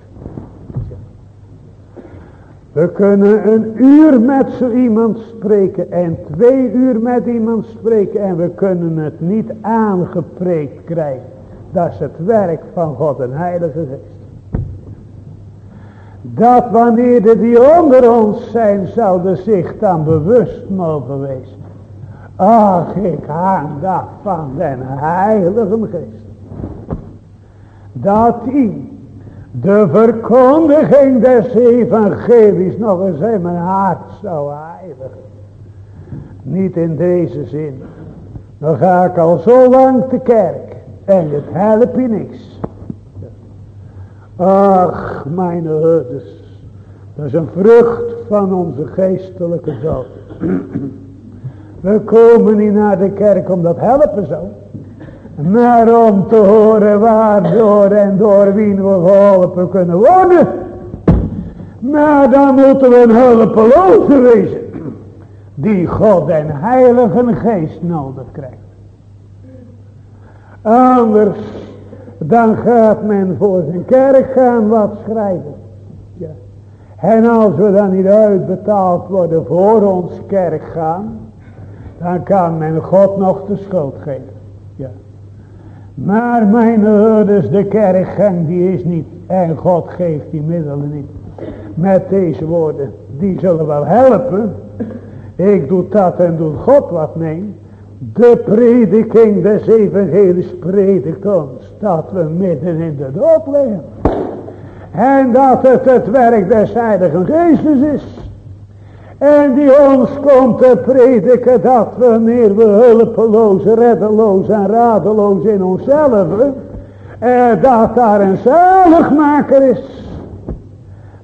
We kunnen een uur met zo iemand spreken en twee uur met iemand spreken en we kunnen het niet aangepreekt krijgen. Dat is het werk van God en Heilige Geest. Dat wanneer de die onder ons zijn, zouden zich dan bewust mogen wezen. Ach, ik hang dat van den Heilige Geest. Dat die de verkondiging des evangelies nog eens in mijn hart zou heiligen. Niet in deze zin. Dan ga ik al zo lang te kerk. En het helpt je niks. Ach, mijn herders. Dat is een vrucht van onze geestelijke dood. We komen niet naar de kerk om dat helpen zo. Maar om te horen waardoor en door wie we geholpen kunnen worden. Maar dan moeten we een hulpeloze wezen. Die God en heilige geest nodig krijgt. Anders dan gaat men voor zijn kerk gaan wat schrijven. Ja. En als we dan niet uitbetaald worden voor ons kerk gaan, dan kan men God nog de schuld geven. Ja. Maar mijn ouders, de kerkgang die is niet, en God geeft die middelen niet. Met deze woorden, die zullen wel helpen. Ik doe dat en doet God wat, nee. De prediking des evangelies predikt dat we midden in de dood liggen. En dat het het werk des heiligen geestes is. En die ons komt te prediken dat wanneer we hulpeloos, reddeloos en radeloos in onszelf. Eh, dat daar een zaligmaker is.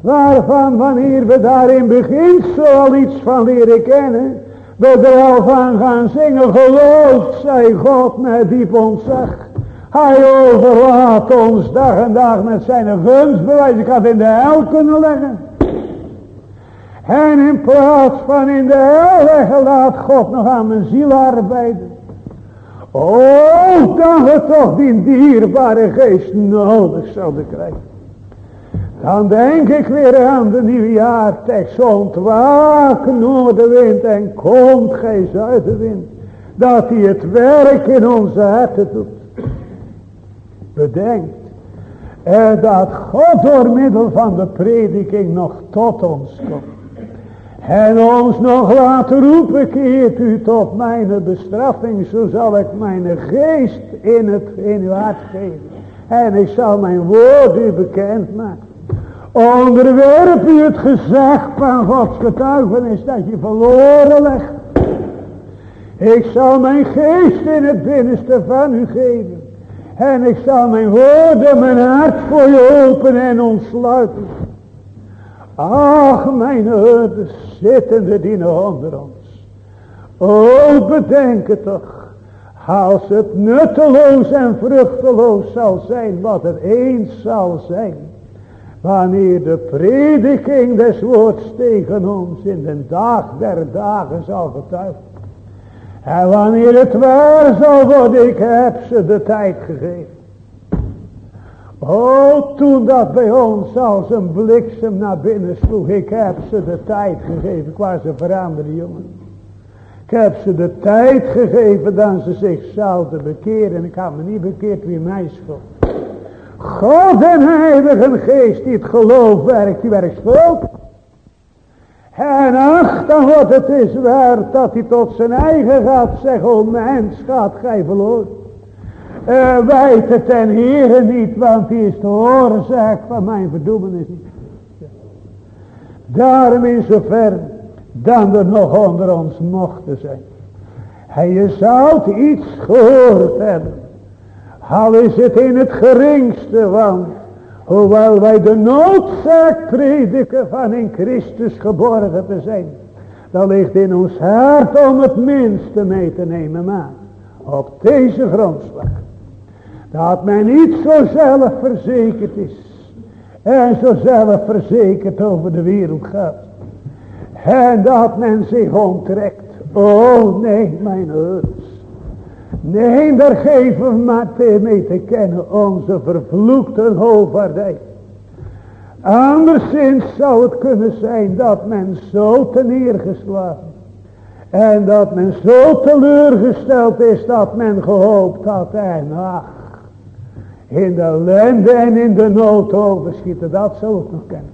Waarvan wanneer we daar in begin al iets van leren kennen we er al van gaan zingen, geloof zij God met diep ontzag. Hij overlaat ons dag en dag met zijn gunstbewijs. Ik had in de hel kunnen leggen. En in plaats van in de hel leggen, laat God nog aan mijn ziel arbeiden. Oh, dat we toch die dierbare geest nodig zouden krijgen. Dan denk ik weer aan de nieuwjaartekst. Ontwaak noordenwind en komt gij zuidenwind. Dat hij het werk in onze harten doet. Bedenkt. En dat God door middel van de prediking nog tot ons komt. En ons nog laat roepen, keert u tot mijn bestraffing, zo zal ik mijn geest in, het, in uw hart geven. En ik zal mijn woord u bekend maken. Onderwerp je het gezag van Gods getuigenis dat je verloren legt. Ik zal mijn geest in het binnenste van u geven. En ik zal mijn woorden, mijn hart voor je openen en ontsluiten. Ach, mijn herders, zittende dienen onder ons. O, bedenk het toch. Als het nutteloos en vruchteloos zal zijn, wat het eens zal zijn. Wanneer de prediking des woords tegen ons in de dag der dagen zal getuigen. En wanneer het waar zal worden, ik heb ze de tijd gegeven. Oh, toen dat bij ons als een bliksem naar binnen sloeg, ik heb ze de tijd gegeven. Ik was een veranderde jongen. Ik heb ze de tijd gegeven dat ze zich zouden bekeren. En ik had me niet bekeerd wie mij schuld. God en heilige geest die het geloof werkt, die werkt schuld. En ach, dan wordt het is waard dat hij tot zijn eigen gaat zeggen, o mens, gaat gij verloren. Uh, wijt het ten Heere niet, want die is de oorzaak van mijn verdoemenis. Daarom in zover dan er nog onder ons mochten zijn. En je zou iets gehoord hebben. Al is het in het geringste, want hoewel wij de noodzaak prediken van in Christus geborgen te zijn. Dan ligt in ons hart om het minste mee te nemen, maar op deze grondslag. Dat men niet zo zelfverzekerd is. En zo zelfverzekerd over de wereld gaat. En dat men zich onttrekt. Oh nee, mijn heurs. Nee, daar geven we maar mee te kennen onze vervloekte hoofdvaardij. Anderszins zou het kunnen zijn dat men zo neergeslagen. En dat men zo teleurgesteld is dat men gehoopt had. En ach, in de ellende en in de nood overschieten. Dat zou ik nog kennen.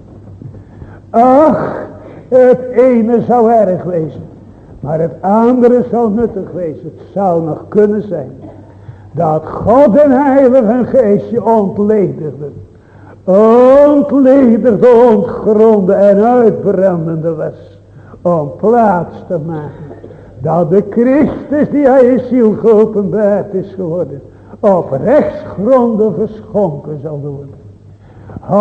Ach, het ene zou erg wezen. Maar het andere zou nuttig wezen. Het zou nog kunnen zijn. Dat God en Heilige Geest je ontledigde. Ontledigde, ontgronde en uitbrandende was. Om plaats te maken. Dat de Christus die hij je ziel geopenbaard is geworden op rechtsgronden geschonken zal worden.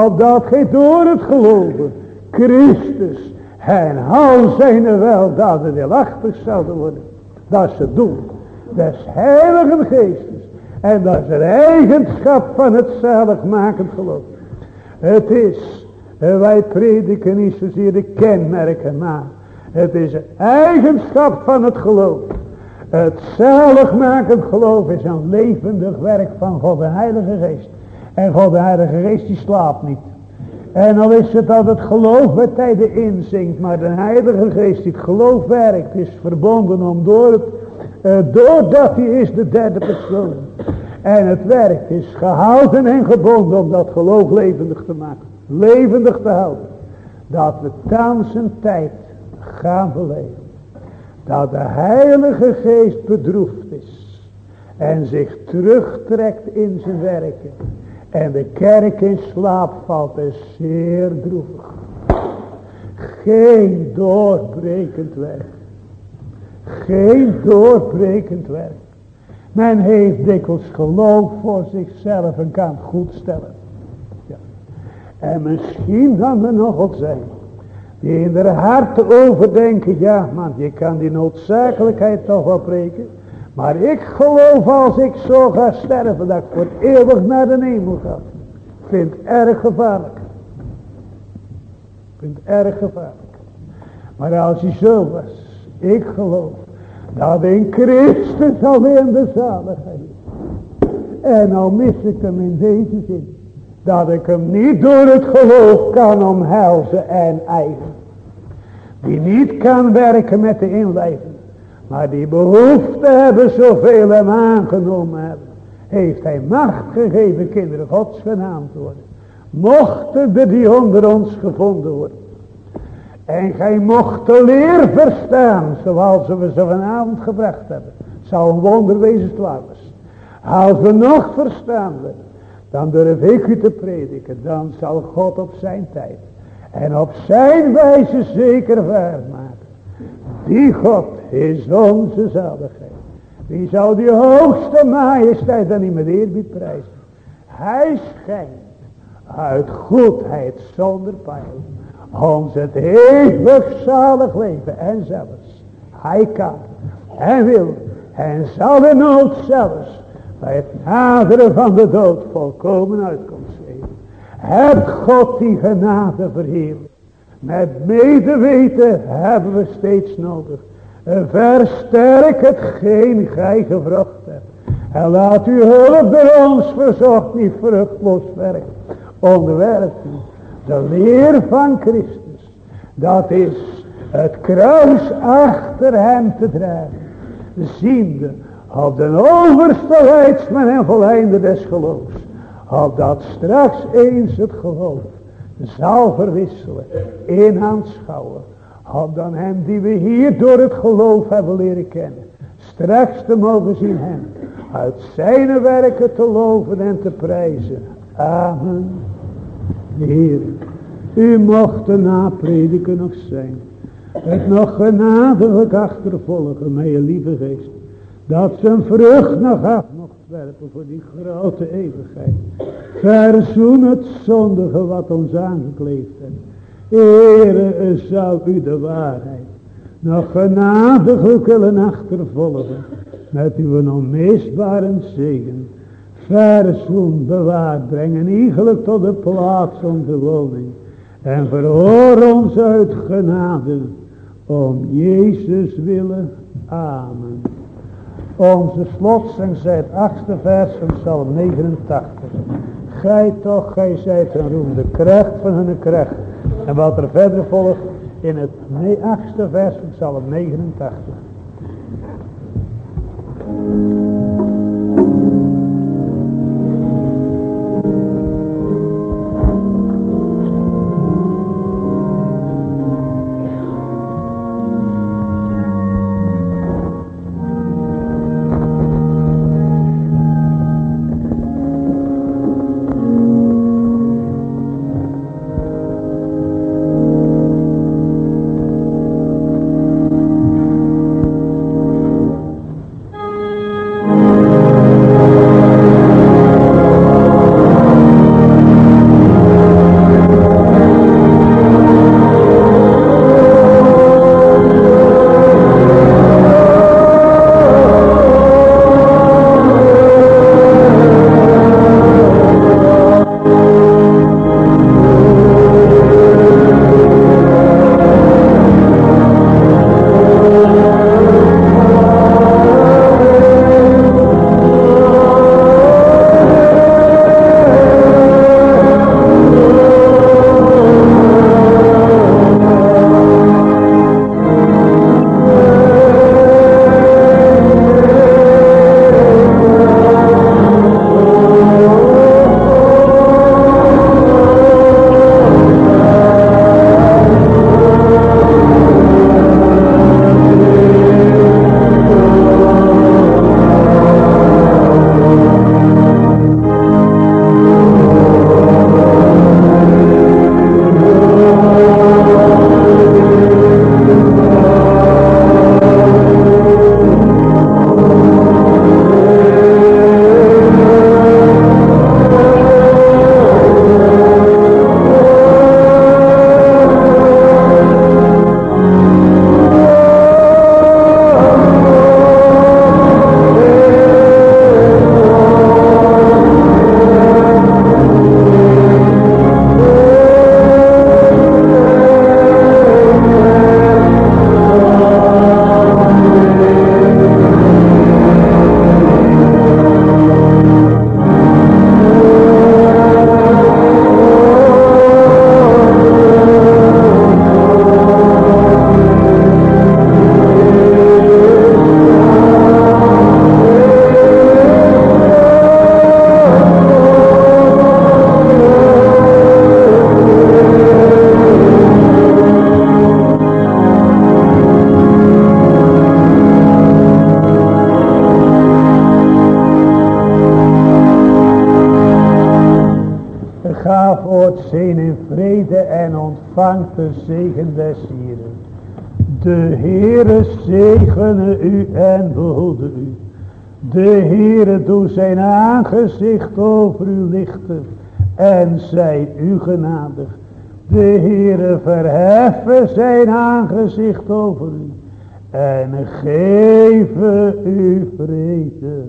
Opdat gij door het geloven Christus en al zijn weldaden deelachtig zouden worden. Dat is het doel des heilige geestes. En dat is een eigenschap van het zaligmakend geloof. Het is, wij prediken niet zozeer de kenmerken, maar het is een eigenschap van het geloof. Het zaligmakend geloof is een levendig werk van God de Heilige Geest. En God de Heilige Geest die slaapt niet. En al is het dat het geloof bij tijden inzinkt. Maar de Heilige Geest die het geloof werkt is verbonden om door het. Uh, doordat hij is de derde persoon. En het werk is gehouden en gebonden om dat geloof levendig te maken. Levendig te houden. Dat we thans een tijd gaan beleven dat de heilige geest bedroefd is en zich terugtrekt in zijn werken en de kerk in slaap valt is zeer droevig. Geen doorbrekend werk. Geen doorbrekend werk. Men heeft dikwijls geloof voor zichzelf en kan goed stellen. Ja. En misschien kan er nog wat zijn die in haar hart overdenken, ja man, je kan die noodzakelijkheid toch wel preken. Maar ik geloof als ik zo ga sterven, dat ik voor eeuwig naar de hemel ga. Ik vind het erg gevaarlijk. Ik vind het erg gevaarlijk. Maar als hij zo was, ik geloof, dat in Christus alleen de zaligheid is. En nou mis ik hem in deze zin. Dat ik hem niet door het geloof kan omhelzen en eigen. Die niet kan werken met de inleiding. Maar die behoefte hebben zoveel hem aangenomen hebben. Heeft hij macht gegeven kinderen gods genaamd worden. Mochten er die onder ons gevonden worden. En gij mocht de leer verstaan. Zoals we ze vanavond gebracht hebben. Zou een wonder wezen was. Als we nog verstaan Dan durf ik u te prediken. Dan zal God op zijn tijd en op zijn wijze zeker maken. Die God is onze zaligheid. Wie zou die hoogste majesteit dan niet met eerbied prijzen? Hij schijnt uit goedheid zonder pijl. Ons het eeuwig zalig leven. En zelfs, hij kan en wil en zal de nood zelfs bij het naderen van de dood volkomen uitkomst heb God die genade verheerlijk. Met medeweten hebben we steeds nodig. Versterk hetgeen gij gevraagd hebt. En laat uw hulp door ons verzocht niet vruchtloos werk. Onderwerp de leer van Christus. Dat is het kruis achter hem te dragen. Ziende op de overste leidsman en volleinde des geloofs dat straks eens het geloof zal verwisselen, in aanschouwen, dan hem die we hier door het geloof hebben leren kennen, straks te mogen zien hem, uit zijn werken te loven en te prijzen. Amen. Heer, u mocht de naprediker nog zijn. Het nog genadiglijk achtervolgen je lieve geest. Dat zijn vrucht nog af mocht werpen voor die grote eeuwigheid. Verzoen het zondige wat ons aangekleefd heeft. Heere, zou u de waarheid nog genadiglijk willen achtervolgen. Met uw onmisbare zegen. Verzoen bewaard brengen. Eigenlijk tot de plaats de woning. En verhoor ons uit genade. Om Jezus willen. Amen. Onze het achtste vers van Psalm 89. Gij toch, gij zijt een roem, de kracht van hun kracht. En wat er verder volgt in het achtste vers van Psalm 89. De zegen des Heeren. De Heere zegene u en behoede u. De Heere doe zijn aangezicht over u lichten en zij u genadig. De Heere verheffen zijn aangezicht over u en geven u vrede.